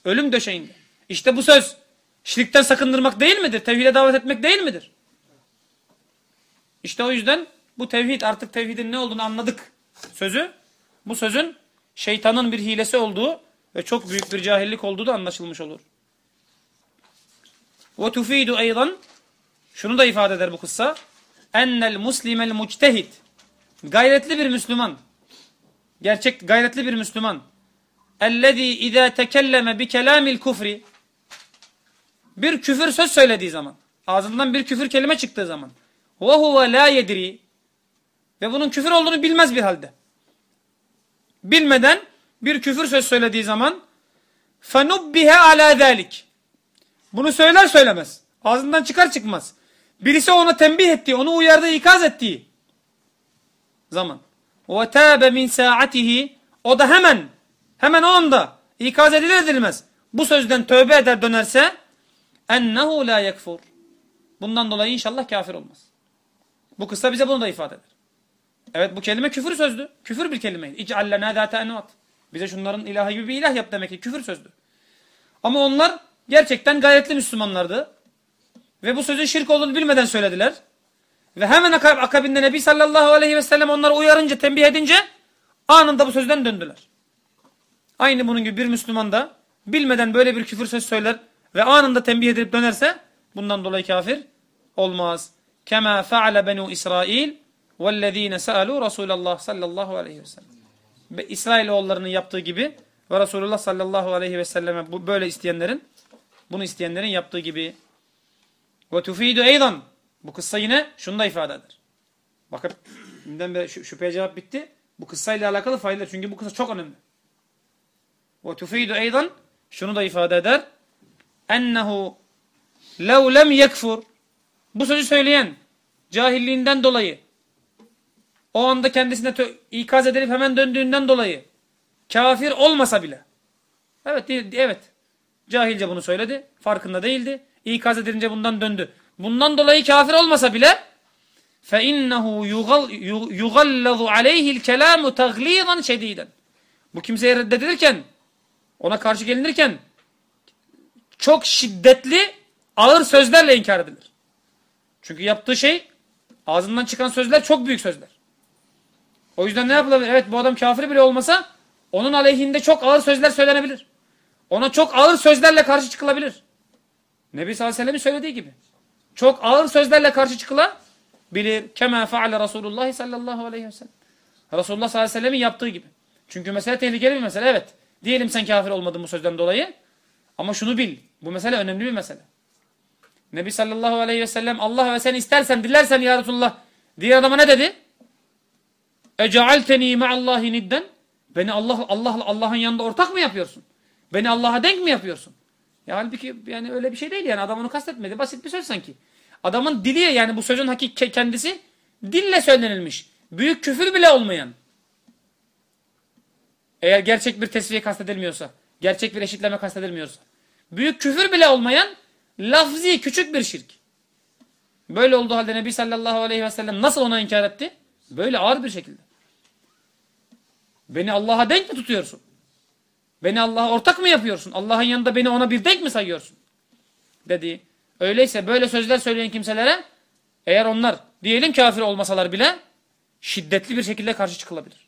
Ölüm döşeğinde. İşte bu söz şirkten sakındırmak değil midir? Tevhide davet etmek değil midir? İşte o yüzden bu tevhid artık tevhidin ne olduğunu anladık sözü. Bu sözün şeytanın bir hilesi olduğu ve çok büyük bir cahillik olduğu da anlaşılmış olur. Ve tufidu eydan şunu da ifade eder bu kıssa. Ennel muslimel muctehid gayretli bir Müslüman gerçek gayretli bir Müslüman ellezî izâ tekelleme bi kelamil kufri bir küfür söz söylediği zaman ağzından bir küfür kelime çıktığı zaman ve huve la yedri ve bunun küfür olduğunu bilmez bir halde bilmeden bir küfür söz söylediği zaman fenubbihe ala zalik. Bunu söyler söylemez ağzından çıkar çıkmaz. Birisi ona tembih ettiği onu uyardığı ikaz ettiği zaman. Tâbe min saatihi o da hemen hemen o anda ikaz edilir edilmez. Bu sözden tövbe eder dönerse ennehu la yekfur. Bundan dolayı inşallah kafir olmaz. Bu kısa bize bunu da ifade eder. Evet bu kelime küfür sözdü. Küfür bir kelimeydi. İc'allena zâte envat. Bize şunların ilahı gibi bir ilah yap demek ki küfür sözdü. Ama onlar gerçekten gayretli Müslümanlardı. Ve bu sözün şirk olduğunu bilmeden söylediler. Ve hemen akabinde Nebi sallallahu aleyhi ve sellem onları uyarınca, tembih edince anında bu sözden döndüler. Aynı bunun gibi bir Müslüman da bilmeden böyle bir küfür söz söyler ve anında tembih edilip dönerse bundan dolayı kafir olmaz. Kema faale benu İsrail vellezine sa'alu Resulallah sallallahu aleyhi ve sellem. İsrailoğullarının yaptığı gibi ve Resulullah sallallahu aleyhi ve selleme böyle isteyenlerin bunu isteyenlerin yaptığı gibi. Ve tufidu eydan bu kıssa yine şunu da ifade. Bakın şimdiden beri şüpheye cevap bitti. Bu kıssayla alakalı faydalar. Çünkü bu kıssa çok önemli. Ve tufidu eydan şunu da ifade eder. Ennehu lev lem yekfur bu sözü söyleyen cahilliğinden dolayı o anda kendisine ikaz edilip hemen döndüğünden dolayı kafir olmasa bile evet evet cahilce bunu söyledi farkında değildi ikaz edilince bundan döndü bundan dolayı kafir olmasa bile فَاِنَّهُ يُغَلَّظُ عَلَيْهِ الْكَلَامُ تَغْلِيظًا شَد۪يدًا Bu kimseye reddedilirken ona karşı gelinirken çok şiddetli ağır sözlerle inkar edilir. Çünkü yaptığı şey ağzından çıkan sözler çok büyük sözler. O yüzden ne yapılabilir? Evet bu adam kafir bile olmasa onun aleyhinde çok ağır sözler söylenebilir. Ona çok ağır sözlerle karşı çıkılabilir. Nebi sallallahu aleyhi ve söylediği gibi. Çok ağır sözlerle karşı çıkılabilir. Kema faale Resulullah sallallahu aleyhi ve sellem. Resulullah sallallahu aleyhi ve yaptığı gibi. Çünkü mesele tehlikeli bir mesele. Evet. Diyelim sen kafir olmadın bu sözden dolayı. Ama şunu bil. Bu mesele önemli bir mesele. Nebi sallallahu aleyhi ve sellem Allah ve sen istersen dilersen ya Resulullah diğer adama ne dedi? Ecealteni me'allahi nidden Beni Allah Allah Allah'ın yanında ortak mı yapıyorsun? Beni Allah'a denk mi yapıyorsun? Ya halbuki yani öyle bir şey değil yani adam onu kastetmedi. Basit bir söz sanki. Adamın dili yani bu sözün hakik kendisi dille söylenilmiş. Büyük küfür bile olmayan. Eğer gerçek bir tesviye kastedilmiyorsa, gerçek bir eşitleme kastedilmiyorsa. Büyük küfür bile olmayan lafzi küçük bir şirk. Böyle olduğu halde Nebi sallallahu aleyhi ve sellem nasıl ona inkar etti? Böyle ağır bir şekilde. Beni Allah'a denk mi tutuyorsun? Beni Allah'a ortak mı yapıyorsun? Allah'ın yanında beni ona bir denk mi sayıyorsun? Dedi. Öyleyse böyle sözler söyleyen kimselere eğer onlar diyelim kafir olmasalar bile şiddetli bir şekilde karşı çıkılabilir.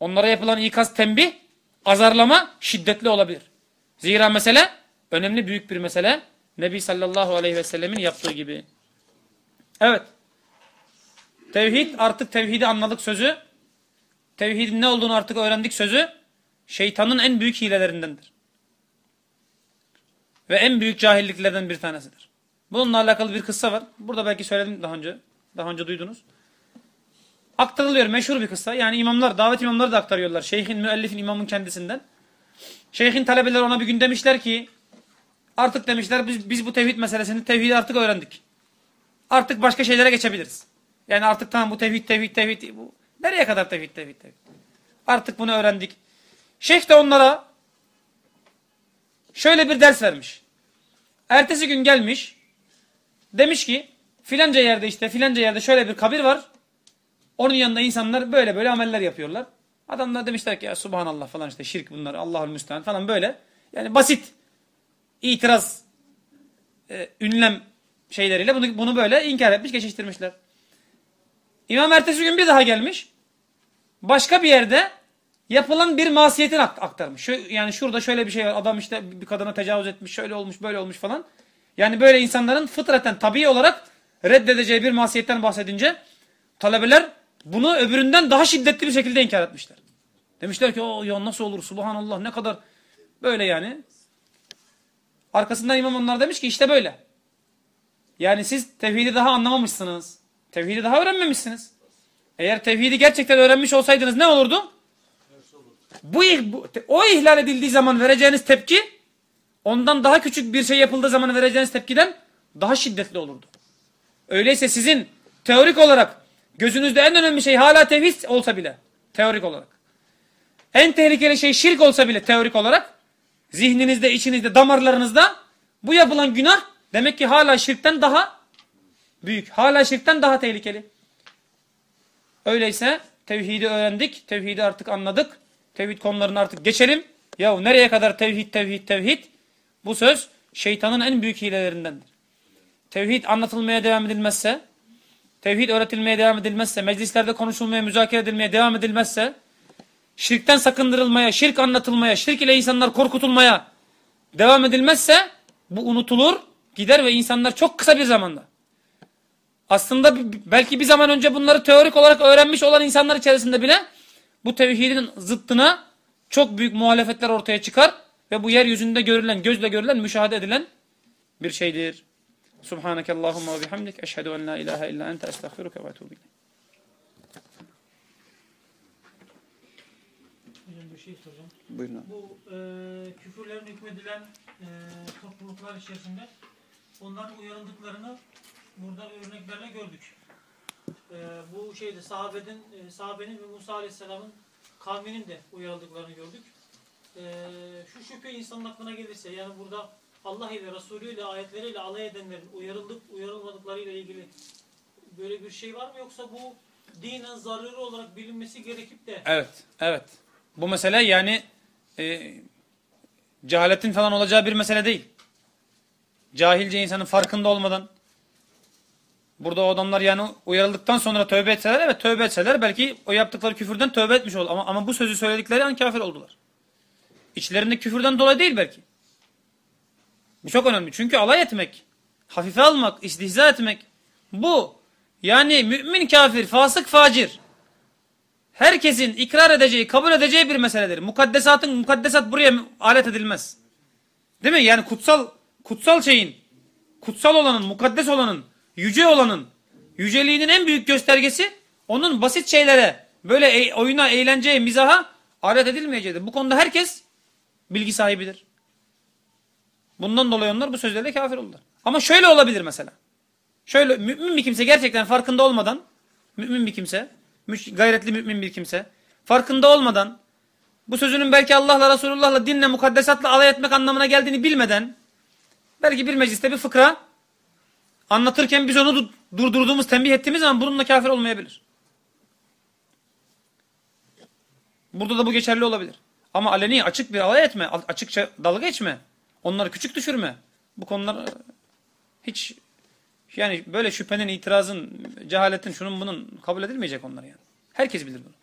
Onlara yapılan ikaz tembih, azarlama şiddetli olabilir. Zira mesele önemli büyük bir mesele. Nebi sallallahu aleyhi ve sellemin yaptığı gibi. Evet. Tevhid artık tevhidi anladık sözü. Tevhidin ne olduğunu artık öğrendik sözü. Şeytanın en büyük hilelerindendir. Ve en büyük cahilliklerden bir tanesidir. Bununla alakalı bir kıssa var. Burada belki söyledim daha önce. Daha önce duydunuz. Aktarılıyor meşhur bir kıssa. Yani imamlar, davet imamları da aktarıyorlar. Şeyhin, müellifin, imamın kendisinden. Şeyhin talebeleri ona bir gün demişler ki artık demişler biz, biz bu tevhid meselesini tevhidi artık öğrendik. Artık başka şeylere geçebiliriz. Yani artık tamam bu tevhid, tevhid, tevhid. Bu, nereye kadar tevhid, tevhid, tevhid? Artık bunu öğrendik. Şeyh de onlara şöyle bir ders vermiş. Ertesi gün gelmiş. Demiş ki filanca yerde işte filanca yerde şöyle bir kabir var. Onun yanında insanlar böyle böyle ameller yapıyorlar. Adamlar demişler ki ya subhanallah falan işte şirk bunlar Allah'ın müstahane falan böyle. Yani basit itiraz e, ünlem şeyleriyle bunu, bunu böyle inkar etmiş geçiştirmişler. İmam ertesi gün bir daha gelmiş. Başka bir yerde yapılan bir masiyetin aktarmış. Şu, yani şurada şöyle bir şey var. Adam işte bir kadına tecavüz etmiş. Şöyle olmuş böyle olmuş falan. Yani böyle insanların fıtraten tabii olarak reddedeceği bir masiyetten bahsedince talebeler bunu öbüründen daha şiddetli bir şekilde inkar etmişler. Demişler ki o ya nasıl olur subhanallah ne kadar böyle yani. Arkasından imam onlar demiş ki işte böyle. Yani siz tevhidi daha anlamamışsınız. Tevhidi daha öğrenmemişsiniz. Eğer tevhidi gerçekten öğrenmiş olsaydınız ne olurdu? Bu, bu o ihlal edildiği zaman vereceğiniz tepki ondan daha küçük bir şey yapıldığı zaman vereceğiniz tepkiden daha şiddetli olurdu. Öyleyse sizin teorik olarak gözünüzde en önemli şey hala tevhid olsa bile teorik olarak en tehlikeli şey şirk olsa bile teorik olarak zihninizde, içinizde, damarlarınızda bu yapılan günah demek ki hala şirkten daha büyük. Hala şirkten daha tehlikeli. Öyleyse tevhidi öğrendik. Tevhidi artık anladık. Tevhid konularını artık geçelim. Ya nereye kadar tevhid, tevhid, tevhid? Bu söz şeytanın en büyük hilelerindendir. Tevhid anlatılmaya devam edilmezse, tevhid öğretilmeye devam edilmezse, meclislerde konuşulmaya, müzakere edilmeye devam edilmezse, şirkten sakındırılmaya, şirk anlatılmaya, şirk ile insanlar korkutulmaya devam edilmezse bu unutulur, gider ve insanlar çok kısa bir zamanda aslında belki bir zaman önce bunları teorik olarak öğrenmiş olan insanlar içerisinde bile bu tevhidin zıttına çok büyük muhalefetler ortaya çıkar ve bu yeryüzünde görülen, gözle görülen, müşahede edilen bir şeydir. Subhaneke Allahumma ve bihamdik. Eşhedü en la ilahe illa ente estağfiruke ve bir şey soracağım. Buyurun abi. Bu e, küfürlerin hükmedilen e, topluluklar içerisinde onların uyarıldıklarını burada örneklerle gördük. E, bu şeyde sahabenin, e, sahabenin ve Musa Aleyhisselam'ın kavminin de uyarıldıklarını gördük. E, şu şüphe insanın aklına gelirse yani burada Allah ile Resulü ile ayetleriyle alay edenlerin uyarıldık uyarılmadıklarıyla ilgili böyle bir şey var mı yoksa bu dinen zaruri olarak bilinmesi gerekip de Evet, evet. Bu mesele yani e, cehaletin falan olacağı bir mesele değil. Cahilce insanın farkında olmadan burada o adamlar yani uyarıldıktan sonra tövbe etseler evet tövbe etseler belki o yaptıkları küfürden tövbe etmiş olur ama, ama bu sözü söyledikleri an kafir oldular. İçlerinde küfürden dolayı değil belki. Bu çok önemli. Çünkü alay etmek, hafife almak, istihza etmek bu yani mümin kafir, fasık facir herkesin ikrar edeceği, kabul edeceği bir meseledir. Mukaddesatın mukaddesat buraya alet edilmez. Değil mi? Yani kutsal kutsal şeyin, kutsal olanın, mukaddes olanın, yüce olanın yüceliğinin en büyük göstergesi onun basit şeylere, böyle e- oyuna, eğlenceye, mizaha alet edilmeyeceğidir. Bu konuda herkes bilgi sahibidir. Bundan dolayı onlar bu sözlerle kafir oldular. Ama şöyle olabilir mesela. Şöyle mümin bir kimse gerçekten farkında olmadan mümin bir kimse, gayretli mümin bir kimse farkında olmadan bu sözünün belki Allah'la Resulullah'la dinle mukaddesatla alay etmek anlamına geldiğini bilmeden belki bir mecliste bir fıkra anlatırken biz onu du- durdurduğumuz, tembih ettiğimiz zaman bununla kafir olmayabilir. Burada da bu geçerli olabilir. Ama aleni açık bir alay etme, açıkça dalga geçme. Onları küçük düşürme. Bu konular e, hiç yani böyle şüphenin, itirazın, cehaletin, şunun bunun kabul edilmeyecek onlar yani. Herkes bilir bunu.